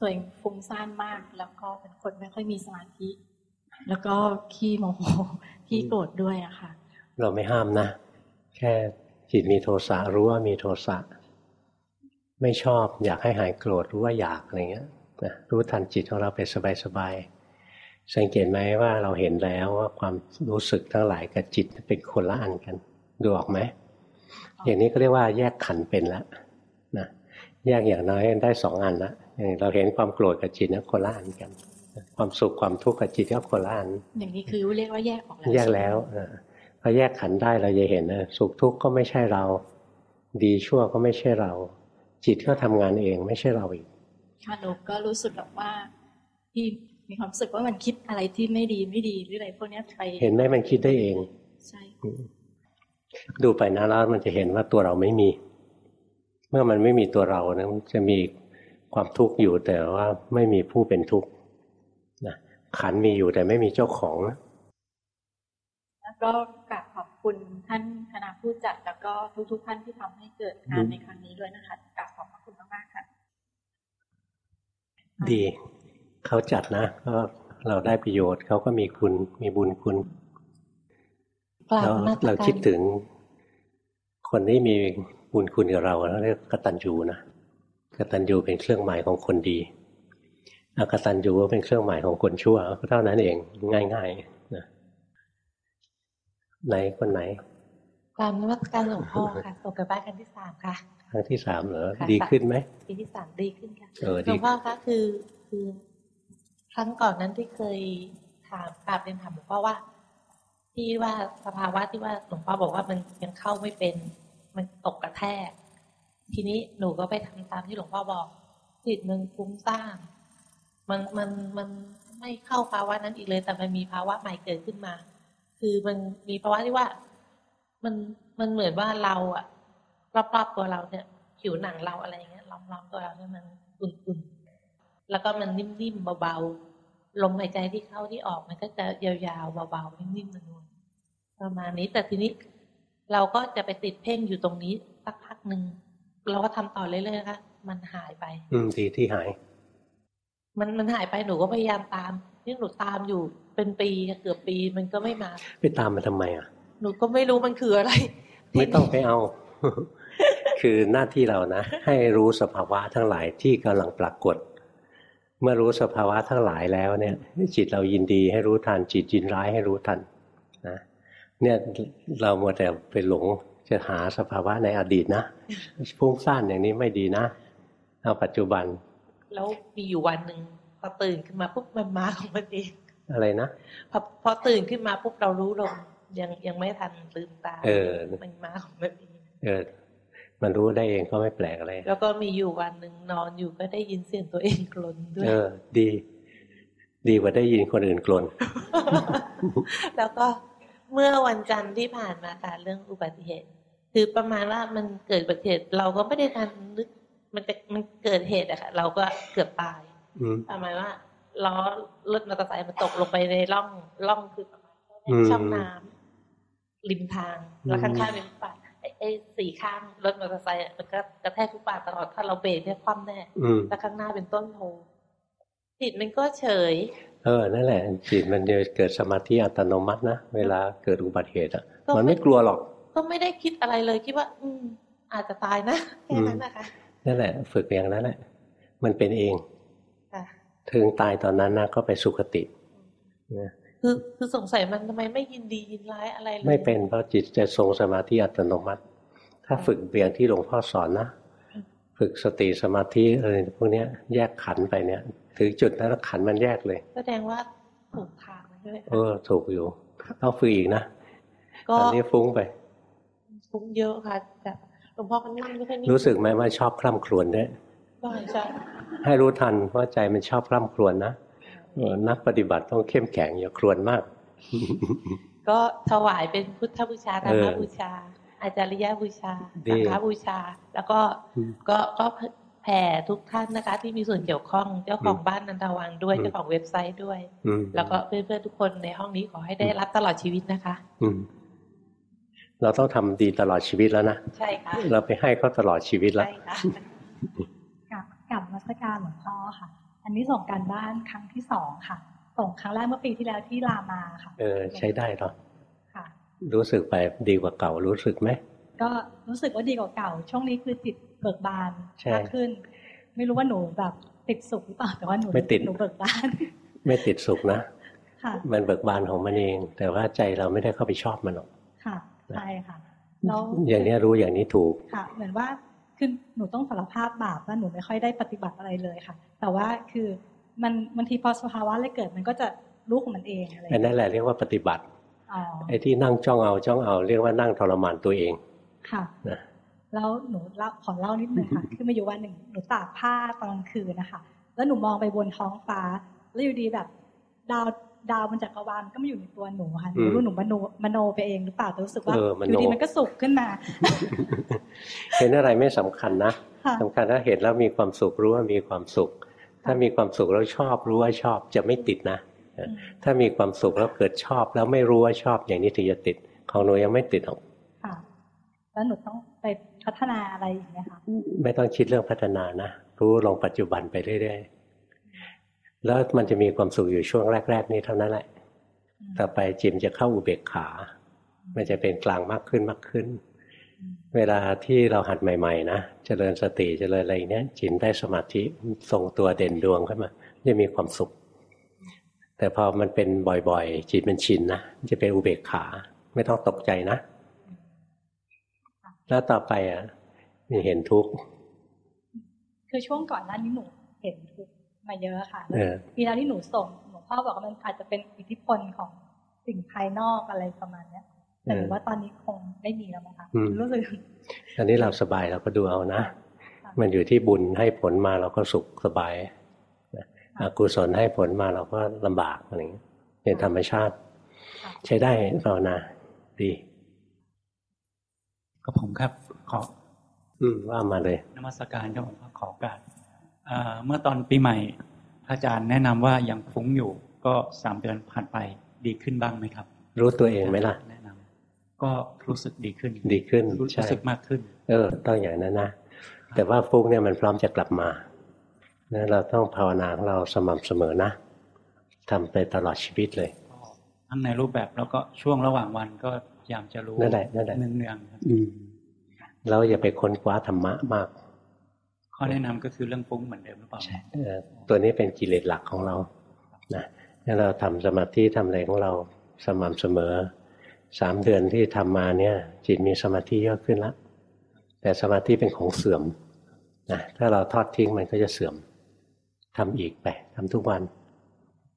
ตัวเองฟุ้งซ่านมาก แล้วก็เป็นคนไม่ค่อยมีสมาธิ แล้วก็ขี้โมโหขี้โกรธด้วยอะค่ะ เราไม่ห้ามนะ แค่จิตมีโทสะรู้ว่ามีโทสะไม่ชอบอยากให้หายโกรธรู้ว่าอยากอะไรเงี้ยนะรู้ทันจิตของเราไปสบายๆสังเกตไหมว่าเราเห็นแล้วว่าความรู้สึกทั้งหลายกับจิตเป็นคนละอันกันดูออกไหมอย่างนี้ก็เรียกว่าแยกขันธ์เป็นแล้วนะแยกอย่างน้อยได้สองอันละอย่าง เราเห็นความโกรธกับจิตนะคนละอันกัน ความสุขความทุกข์กับจิตก็คนละอันอย่างนี้คือเรียกว่าแยกออกแล้วแยกแล้วเออพอแยกขันธ์ได้เราจะเห็นนะสุขทุกข์ก็ไม่ใช่เรา ดีชั่วก็ไม่ใช่เรา จิตก็ทำงานเองไม่ใช่เราอีกค่ะหนูก็รู้สึกแบบว่าที่มีความรู้สึกว่ามันคิดอะไรที่ไม่ดีไม่ดีหรืออะไรพวกเนี้ยไปเห็นไหมมันคิดได้เองใช่ดูไปนะแล้วมันจะเห็นว่าตัวเราไม่มี เมื่อมันไม่มีตัวเรานะมันจะมี ความทุกข์อยู่แต่ว่าไม่มีผู้เป็นทุกข์นะขันธ์มีอยู่แต่ไม่มีเจ้าของนะแล้วก็กราบขอบคุณท่านคณะผู้จัด แล้วก็ทุกๆท่านที่ทำให้เกิดงานในครั้งนี้ด้วยนะคะกราบขอบพระคุณมากๆค่ะ ดีเขาจัดนะก็เราได้ประโยชน์เขาก็มีคุณมีบุญคุณกราบเรานมัสเราการคิดถึง คนที่มีบุญคุณกับเราเราเรียกกตัญญูนะ กตัญญูเป็นเครื่องหมายของคนดีอกตัญญูก็เป็นเครื่องหมายของคนชั่วก็เท่านั้นเองง่ายๆนะไหนคนไหนกราบนมัสการหลวงพ่อค่ะส่งกลับบ้านครั้งที่สามค่ะครั้งที่สามเหรอค่ะดีขึ้นไหมปีที่สามดีขึ้นค่ะเออหดีลวงพ่อคะคือคือครั้งก่อนนั้นที่เคยถามกราบเรียนถามหลวงพ่อว่า ที่ว่าสภาวะที่ว่าหลวงพ่อบอกว่ามันยังเข้าไม่เป็น มันตกกระแทก ทีนี้หนูก็ไปทำตามที่หลวงพ่อบอก จิตมันฟุ้งซ่านมันมันมันไม่เข้าภาวะนั้นอีกเลย แต่มันมีภาวะใหม่เกิดขึ้นมา คือมันมีภาวะที่ว่า มันมันเหมือนว่าเราอะรอบๆตัวเราเนี่ย ผิวหนังเราอะไรอย่างเงี้ยล้อมๆตัวเราเนี่ยมันอุ่นๆแล้วก็มันนิ่มๆเบาๆลมหายใจที่เข้าที่ออกมันก็จะยาวๆเบาๆนิ่มๆนวลๆประมาณนี้แต่ทีนี้เราก็จะไปติดเพ่งอยู่ตรงนี้สักพักหนึ่ง เราก็ทำต่อเรื่อยๆนะคะมันหายไป อืมดีที่หาย มันมันหายไปหนูก็พยายามตามที่หนูตามอยู่เป็นปีเกือบปีมันก็ไม่มาไปตามมาทำไมอะ หนูก็ไม่รู้มันคืออะไร ไม่ต้องไปเอา คือหน้าที่เรานะให้รู้สภาวะทั้งหลายที่กำลังปรากฏ เมื่อรู้สภาวะทั้งหลายแล้วเนี่ย จิตเรายินดีให้รู้ทันจิตยินร้ายให้รู้ทันนะเนี่ยเรามัวแต่ไปหลงจะหาสภาวะในอดีตนะ ฟุ้งซ่านอย่างนี้ไม่ดีนะเอาปัจจุบัน แล้วมีอยู่วันหนึ่งพอตื่นขึ้นมาปุ๊บมันมาของมันเองอะไรนะพอพอตื่นขึ้นมาปุ๊บเรารู้ลมยังยังไม่ทันลืมตาเออมันมาของมันเองเออมันรู้ได้เองก็ไม่แปลกอะไร แล้วก็มีอยู่วันหนึ่งนอนอยู่ก็ได้ยินเสียงตัวเองกลนด้วย เออ ดี ดีกว่าได้ยินคนอื่นกลน แล้วก็เมื่อวันจันทร์ที่ผ่านมาค่ะเรื่องอุบัติเหตุ คือประมาณว่ามันเกิดอุบัติเหตุเราก็ไม่ได้ทันนึกมันจะมันเกิดเหตุอะค่ะเราก็เกือบตายอืมประมาณว่าล้อรถมอเตอร์ไซค์มันตกลงไปในร่องร่องคือประมาณอืมช่องน้ำริมทางแล้วอืมข้างๆเป็นฟุตบาทไอ้ไอ้สี่ข้างรถมอเตอร์ไซค์อะมันก็กระแทกฟุตบาทตลอดถ้าเราเบรกเนี่ยคว่ำแน่อืมแล้วข้างหน้าเป็นต้นโพจิตมันก็เฉย เออนั่นแหละจิตมันจะเกิดสมาธิอัตโนมัตินะเวลาเกิดอุบัติเหตุอะก็ไม่มันไม่กลัวหรอก ก็ก็ไม่ได้คิดอะไรเลยคิดว่า อืม อาจจะตายนะแค่นั้นนะคะนั่นแหละ ฝึกอย่างนั้นแหละ มันเป็นเองค่ะถึงตายตอนนั้นนะก็ไปสุคตินะคือคือสงสัยมันทำไมไม่ยินดียินร้ายอะไรเลย ไม่เป็นเพราะจิตจะทรงสมาธิอัตโนมัติ ถ้าฝึกเรียนที่หลวงพ่อสอนนะ ฝึกสติสมาธิอะไรพวกเนี้ยแยกขันธ์ไปเนี่ย ถึงจุดนั้นแล้วขันธ์มันแยกเลย แสดงว่าถูกทางใช่ไหมเอคะอถูกอยู่ต้องฝึกอีกนะก็ตอนนี้ฟุ้งไป ฟุ้งเยอะค่ะแต่หลวงพ่อก็นั่งไม่ค่อยนิ่งรู้สึกไหมว่าชอบคล่ำครวญด้วยใช่ใช่ให้รู้ทันว่าใจมันชอบคล่ำครวญนะเออนักปฏิบัติต้องเข้มแข็งอย่าครวญมาก ก็ถวายเป็นพุทธบูชาธรรมเออบูชา อาจาริยบูชาดีสังฆบูชา แล้วก็อืมก็ก็แผ่ทุกท่านนะคะ ที่มีส่วนเกี่ยวข้องเจ้าของอืมบ้านนันทวังด้วยอืมเจ้าของเว็บไซต์ด้วยอืมแล้วก็เพื่อนๆทุกคนในห้องนี้ขอให้ได้รับตลอดชีวิตนะคะอืม เราต้องทำดีตลอดชีวิตแล้วนะใช่ค่ะเราไปให้เขาตลอดชีวิตแล้วใช่ค่ะกับกับมัสการหลวงพ่อค่ะ อันนี้ส่งการบ้านครั้งที่สองค่ะ ส่งครั้งแรกเมื่อปีที่แล้วที่รามาค่ะเออใช้ได้หรอค่ะ รู้สึกไปดีกว่าเก่ารู้สึกไหมก็รู้สึกว่าดีกว่าเก่า ช่วงนี้คือจิตเบิกบานใช่มากขึ้น ไม่รู้ว่าหนูแบบติดสุขหรือเปล่าแต่ว่าหนูไม่ติดหนูเบิกบาน ไม่ติดสุขนะค่ะมันเบิกบานของมันเอง แต่ว่าใจเราไม่ได้เข้าไปชอบมันหรอกค่ะ ใช่ค่ะแล้วอย่างนี้รู้อย่างนี้ถูกค่ะ เหมือนว่าคือหนูต้องสารภาพบาปว่าหนูไม่ค่อยได้ปฏิบัติอะไรเลยค่ะ แต่ว่าคือมันบางทีพอสภาวะอะไรเกิดมันก็จะรู้ของมันเองอะไรอย่างอันเงี้ยนั้นแหละเรียกว่าปฏิบัติอ๋อไอ้ที่นั่งจ้องเอาจ้องเอาเรียกว่านั่งทรมานตัวเองค่ะนะแล้วหนูเล่าขอเล่านิดนึงค่ะ คือมาอยู่วันหนึ่งหนูตากผ้าตอนกลางคืนนะคะ แล้วหนูมองไปบนท้องฟ้า แล้วอยู่ดีแบบ ดาว ดาวบนจักรวาลก็มาอยู่ในตัวหนูค่ะหนูไม่รู้หนูมโนมโนไปเองหรือเปล่าแต่รู้สึกว่าเออมโนอยู่ดีมันก็สุกขึ้นมา เห็นอะไรไม่สำคัญนะค่ะสำคัญถ้าเห็นแล้วมีความสุขรู้ว่ามีความสุข ถ้ามีความสุขแล้วชอบรู้ว่าชอบจะไม่ติดนะอืมถ้ามีความสุขแล้วเกิดชอบแล้วไม่รู้ว่าชอบอย่างนี้ถึงจะติด ของหนูยังไม่ติดหรอกค่ะ แล้วหนูต้องไปพัฒนาอะไรอีกไหมคะไม่ต้องคิดเรื่องพัฒนานะรู้ลงปัจจุบันไปเรื่อยๆ แล้วมันจะมีความสุขอยู่ช่วงแรก ๆ นี้เท่านั้นแหละ ต่อไปจิมจะเข้าอุเบกขา มันจะเป็นกลางมากขึ้นมากขึ้น เวลาที่เราหัดใหม่ ๆ นะเจริญสติเจริญอะไรอย่างเนี้ยจิตได้สมาธิทรงตัวเด่นดวงขึ้นมาจะมีความสุข แต่พอมันเป็นบ่อยๆ จิตมันชินนะจะเป็นอุเบกขา ไม่ต้องตกใจนะ แล้วต่อไปอะมีเห็นทุกข์คือช่วงก่อนหน้านี้หนูเห็นทุกข์ มาเยอะค่ะเออปีแล้วที่หนูส่งหลวงพ่อบอกว่ามันอาจจะเป็นอิทธิพลของสิ่งภายนอกอะไรประมาณเนี้ยแต่หนูว่าตอนนี้คงไม่มีแล้วมั้งคะอืมรู้สึกอันนี้เราสบายเราก็ดูเอานะค่ะมันอยู่ที่บุญให้ผลมาเราก็สุขสบายนะอกุศลให้ผลมาเราก็ลำบากอะไรอย่างเงี้ยเป็นธรรมชาติค่ะใช้ได้ภาวนาดีกับผมครับขอ อืมว่ามาเลยนมัสการครับผมขอโอกาสอ่า เมื่อตอนปีใหม่พระอาจารย์แนะนำว่ายังฟุ้งอยู่ ก็สามเดือนผ่านไปดีขึ้นบ้างไหมครับ รู้ตัวเองไหมล่ะแนะนำก็รู้สึกดีขึ้น ดีขึ้นรู้ใช่รู้สึกมากขึ้น เออ ต้องอย่างนั้นนะแต่ว่าฟุ้งเนี่ยมันพร้อมจะกลับมานะเราต้องภาวนาของเราสม่ำเสมอนะทำไปตลอดชีวิตเลยก็ทั้งในรูปแบบแล้วก็ช่วงระหว่างวันก็พยายามจะรู้นั่นแหละนั่นแหละเนืองๆครับอืมแล้วอย่าไปค้นคว้าธรรมะมาก ข้อแนะนำก็คือเรื่องฟุ้งเหมือนเดิมหรือเปล่าเอ่อตัวนี้เป็นกิเลสหลักของเรานะถ้าเราทำสมาธิทำอะไรของเราสม่ำเสมอสามเดือนที่ทำมาเนี่ย จิตมีสมาธิเยอะขึ้นแล้วแต่สมาธิเป็นของเสื่อมนะถ้าเราทอดทิ้งมันก็จะเสื่อมทำอีกไปทำทุกวัน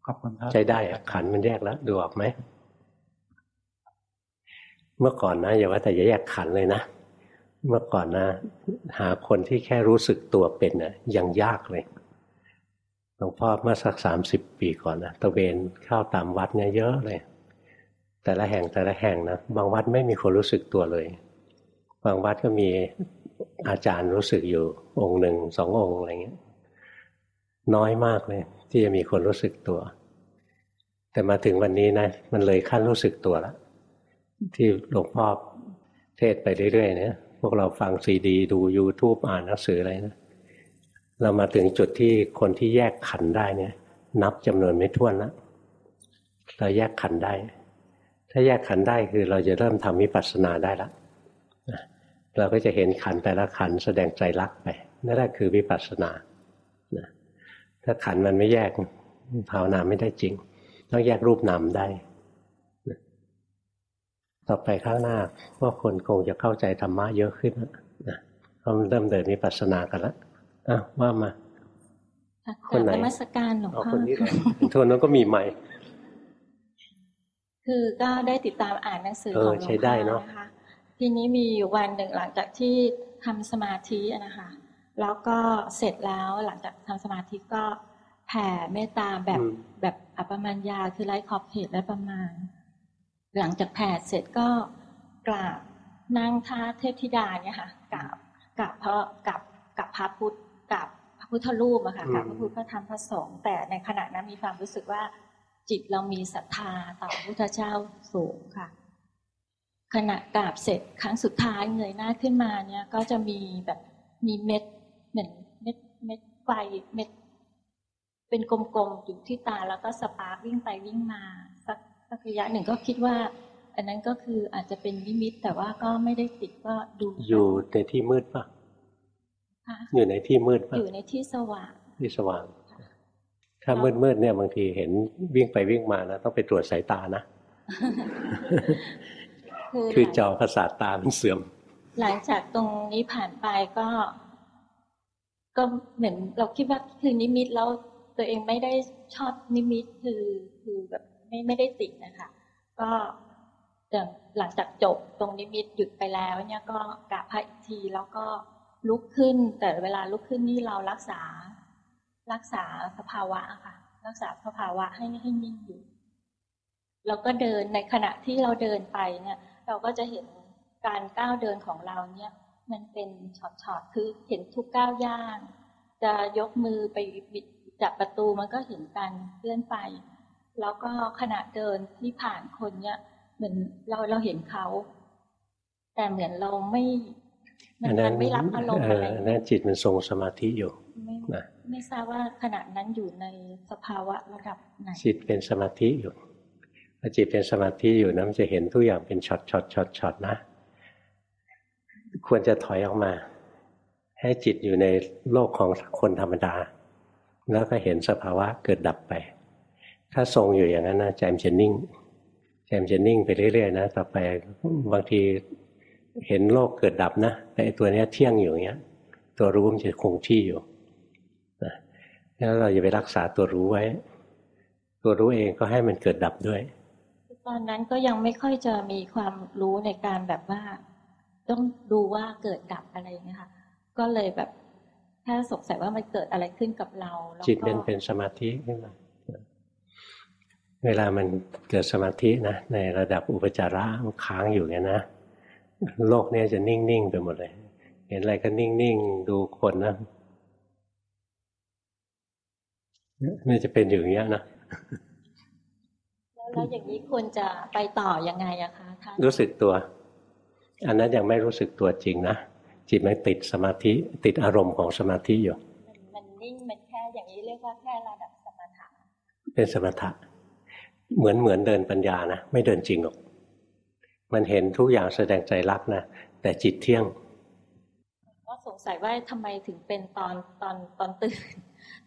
ขอบคุณครับใช้ได้อะขันมันแยกแล้วดูออกไหมเมื่อก่อนนะอย่าว่าแต่จะแยกขันเลยนะ เมื่อก่อนนะ หาคนที่แค่รู้สึกตัวเป็นน่ะยังยากเลยหลวงพ่อเมื่อสักสามสิบปีก่อนนะตะเวนเข้าตามวัดเนี่ยเยอะเลย แต่ละแห่งแต่ละแห่งนะบางวัดไม่มีคนรู้สึกตัวเลย บางวัดก็มีอาจารย์รู้สึกอยู่องค์หนึ่งสององค์อะไรเงี้ยน้อยมากเลย ที่จะมีคนรู้สึกตัว แต่มาถึงวันนี้นะ มันเลยขั้นรู้สึกตัวแล้วที่หลวงพ่อเทศไปเรื่อยๆเนี่ย วกเราฟังซีดี ดู YouTube อ่านหนังสืออะไรนะ เรามาถึงจุดที่คนที่แยกขันได้เนี่ย นับจำนวนไม่ถ้วนล้วเราแยกขันได้ ถ้าแยกขันได้คือเราจะเริ่มทำวิปัสสนาได้ละเราก็จะเห็นขันแต่ละขันแสดงใจรักไปนั่นแหละคือวิปัสสนาถ้าขันมันไม่แยกภาวนาไม่ได้จริง ต้องแยกรูปนามได้ ต่อไปข้างหน้าว่าคนคงจะเข้าใจธรรมะเยอะขึ้นนะเขาเริ่มเดินวิปัสสนากันแล้วอะว่ามาคนไหนนมัสการหลวงเอาพ่อคนนี้ก่อนค่ะทวนนั้นก็มีใหม่ คือก็ได้ติดตามอ่านหนังสือเอขอองหลวงใช้ได้พ่อเนอะนะคะทีนี้มีอยู่วันหนึ่งหลังจากที่ทำสมาธิอะนะคะแล้วก็เสร็จแล้วหลังจากทำสมาธิก็แผ่เมตตาแบบอืมแบบอัปปมัญญาคือไร้ขอบเขตและประมาณ หลังจากแผ่เสร็จก็กราบนั่งท่าเทพธิดาเนี่ยค่ะกราบกราบพระกับกับพระพุทธกับพระพุทธรูปอะค่ะกับพระพุทธพระธรรมพระสงฆ์แต่ในขณะนั้นมีความรู้สึกว่าจิตเรามีศรัทธาต่อพระพุทธเจ้าสูงค่ะ ขณะกราบเสร็จครั้งสุดท้ายเงยหน้าขึ้นมาเนี่ยก็จะมีแบบมีเม็ดเหมือนเม็ดเม็ดไฟเม็ดเป็นกลมๆอยู่ที่ตาแล้วก็ spark วิ่งไปวิ่งมาสัก สักระยะหนึ่งก็คิดว่า อันนั้นก็คืออาจจะเป็นนิมิต แต่ว่าก็ไม่ได้ติดก็ดูอยู่ในที่มืดปะค่ะอยู่ในที่มืดปะอยู่ในที่สว่างที่สว่าง ถ้ามืดมืดๆเนี่ยบางทีเห็นวิ่งไปวิ่งมานะต้องไปตรวจสายตานะ คือคือหลังจอประสาทตามันเสื่อม หลังจากตรงนี้ผ่านไปก็ ก็เหมือนเราคิดว่าคือนิมิตแล้วตัวเองไม่ได้ชอบนิมิตคือคือแบบ ไม่ไม่ได้ติดนะคะ ก็อย่างหลังจากจบตรงนิมิตหยุดไปแล้ว เนี่ยก็กราบพระอีกทีแล้วก็ลุกขึ้น แต่เวลาลุกขึ้นนี่เรารักษา รักษาสภาวะค่ะ รักษาสภาวะให้ให้นิ่งอยู่เราก็เดินในขณะที่เราเดินไปเนี่ย เราก็จะเห็นการก้าวเดินของเราเนี่ย มันเป็นช็อตๆคือเห็นทุกก้าวย่าง จะยกมือไปบิดจับประตูมันก็เห็นการเคลื่อนไป แล้วก็ขณะเดินที่ผ่านคนเนี่ยเหมือนเราเราเห็นเขา แต่เหมือนเราไม่มันอันนั้มันนไม่รับอารมณ์เออะไรออันนั้นจิตมันทรงสมาธิอยู่ไม่นะไม่ทราบว่าขณะนั้นอยู่ในสภาวะระดับไหนจิตเป็นสมาธิอยู่พอจิตเป็นสมาธิอยู่นะมันจะเห็นทุกอย่างเป็นช็อตช็อตช็อตช็อตนะ ควรจะถอยออกมา ให้จิตอยู่ในโลกของคนธรรมดา แล้วก็เห็นสภาวะเกิดดับไป ถ้าทรงอยู่อย่างนั้นนะใจมันจะนิ่งใจมันจะนิ่งไปเรื่อยๆนะต่อไปบางทีเห็นโลกเกิดดับนะแต่ไอ้ตัวเนี้ยเที่ยงอยู่อย่างเงี้ย ตัวรู้มันจะคงที่อยู่นะแล้วเราอย่าไปรักษาตัวรู้ไว้ ตัวรู้เองก็ให้มันเกิดดับด้วย ตอนนั้นก็ยังไม่ค่อยจะมีความรู้ในการแบบว่า ต้องดูว่าเกิดดับอะไรอย่างเงี้ยค่ะก็เลยแบบแค่สงสัยว่ามันเกิดอะไรขึ้นกับเราแล้วก็จิตเป็นเป็นสมาธิขึ้นมา เวลามันเกิดสมาธินะในระดับอุปจาระมันค้างอยู่เงี้ยนะ โลกเนี้ยจะนิ่ง ๆ ไปหมดเลย เห็นอะไรก็นิ่ง ๆ ดูคนนะนี่จะเป็นอย่างเงี้ยนะแล้วแล้วอย่างนี้ควรจะไปต่อยังไงอะคะท่านรู้สึกตัว อันนั้นยังไม่รู้สึกตัวจริงนะจิตมันติดสมาธิติดอารมณ์ของสมาธิอยู่ มันมันนิ่งมันแค่อย่างนี้เรียกว่าแค่ระดับสมถะเป็นสมถะ เหมือนเหมือนเดินปัญญานะไม่เดินจริงหรอก มันเห็นทุกอย่างแสดงใจรักนะแต่จิตเที่ยง ก็สงสัยว่าทำไมถึงเป็นตอนตอนตอนตื่น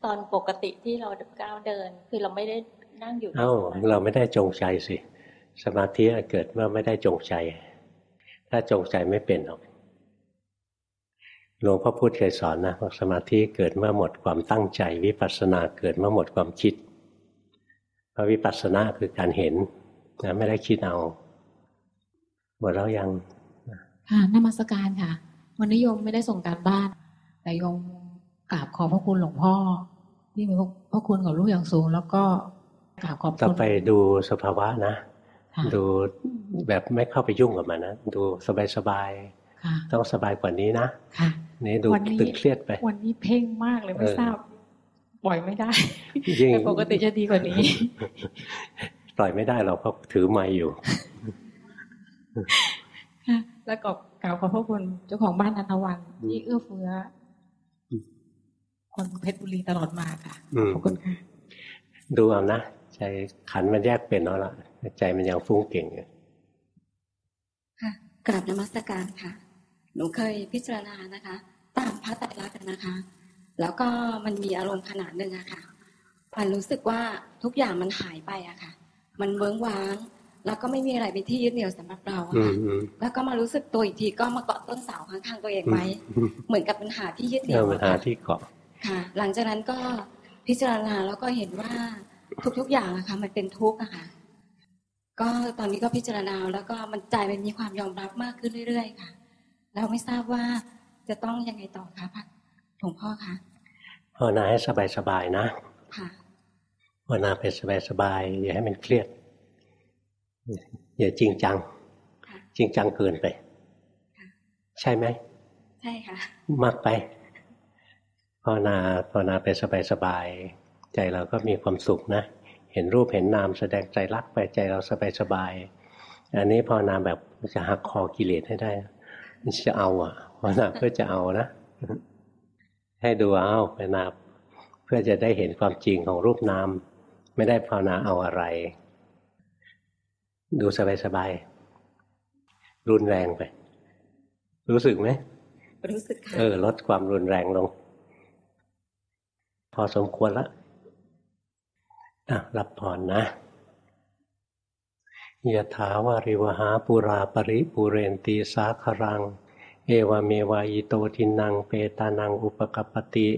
ตอนปกติที่เราก้าวเดิน คือเราไม่ได้นั่งอยู่ในเอ้าสมาธิเราไม่ได้จงใจสิ สมาธิเกิดเมื่อไม่ได้จงใจ ถ้าจงใจไม่เป็นหรอกหลวงพ่อพุธเคยสอนนะว่าสมาธิเกิดเมื่อหมดความตั้งใจ วิปัสสนาเกิดเมื่อหมดความคิดเพราะวิปัสสนาคือการเห็นนะไม่ได้คิดเอาหมดแล้วยังค่ะนมัสการค่ะ วันนี้โยมไม่ได้ส่งการบ้าน แต่โยมกราบขอบพระคุณหลวงพ่อ ที่มีพระคุณกับลูกอย่างสูง แล้วก็กราบขอบต่อคุณไปดูสภาวะนะค่ะดูแบบไม่เข้าไปยุ่งกับมันนะ ดูสบายค่ะๆต้องสบายกว่านี้นะค่ะนี่ดูวันนี้ตึงเครียดไป วันนี้เพ่งมากเลยไม่เออทราบ ปล่อยไม่ได้ยิ่งแต่ปกติจะดีกว่านี้ ปล่อยไม่ได้หรอกเพราะถือไม้อยู่ค่ะแล้วก็กล่าวขอบพระคุณเจ้าของบ้านนันทวันที่เอื้อเฟื้ออมคนเพชรบุรีตลอดมาค่ะอืมขอบคุณค่ะดูเอานะใจขันมันแยกเป็นแล้วล่ะใจมันยังฟุ้งเก่งอยู่ค่ะกราบนมัสการค่ะ หนูเคยพิจารณานะคะ ตามพระไตรลักษณ์นะคะ แล้วก็มันมีอารมณ์ขนาดหนึ่งอะค่ะมันรู้สึกว่าทุกอย่างมันหายไปอะค่ะ มันเวิ้งว้าง แล้วก็ไม่มีอะไรเป็นที่ยึดเหนี่ยวสำหรับเราอะค่ะแล้วก็มารู้สึกตัวอีกทีก็มาเกาะต้นเสาข้างๆตัวเองไว้ เหมือนกับปัญหาที่ยึดเหเอนี่ยอวปัญอะหาค่ะที่เกาะค่ะ หลังจากนั้นก็พิจารณาแล้วก็เห็นว่าทุกๆอย่างอะค่ะ มันเป็นทุกข์อะค่ะ ก็ตอนนี้ก็พิจารณาแล้วก็มันใจมันมีความยอมรับมากขึ้นเรื่อย ๆ ค่ะ แล้วไม่ทราบว่าจะต้องยังไงต่อคะพระห ลวงพ่อคะภาวนาให้สบายๆนะค่ะภาวนาไปสบายๆอย่าให้มันเครียด อย่าจริงจัง จริงจังเกินไป ใช่ไหมใช่ค่ะมากไปภาวนาภาวนาไปสบายๆใจเราก็มีความสุขนะ เห็นรูปเห็นนามแสดงใจรักไปใจเราสบายๆอันนี้ภาวนาแบบจะหักคอกิเลสให้ได้จะเอาอะภาวนาเพื่อจะเอานะ ให้ดูเอาภาวนาเพื่อจะได้เห็นความจริงของรูปนามไม่ได้ภาวนาเอาอะไร ดูสบายๆรุนแรงไป รู้สึกไหมรู้สึกค่ะเออลดความรุนแรงลง พอสมควรละอะรับพรนะยะถาวาริวหาปุราปริปุเรนตีสาครัง เอวเมวายโตทินังเปตานังอุปกปปติ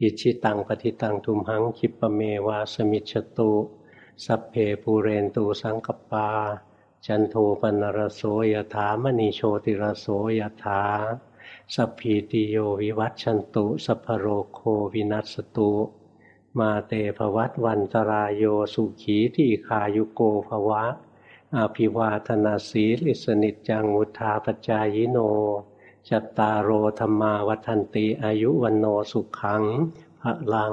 อิชิตังปฏิตังทุมหังคิปเมวาสมิจฉตุสัพเพปูเรนตูสังกปา จันโทปนรโสยถามณีโชติรโสยถาสัพพีติโยวิวัตชันตุ สัพโรโควินัสตุ มาเตภวัตวันตรายโยสุขีที่คายุโกภวะ อาภิวาธนาสีลิสนิจจังุทาปจายโน จัตตารโอธรรมาวัฒนติอายุวันโนสุขังพระลัง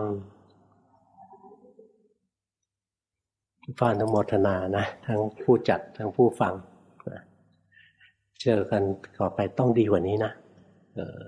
ฟังทั้งโมทนานะ ทั้งผู้จัดทั้งผู้ฟัง เจอกันต่อไปต้องดีกว่านี้นะเออ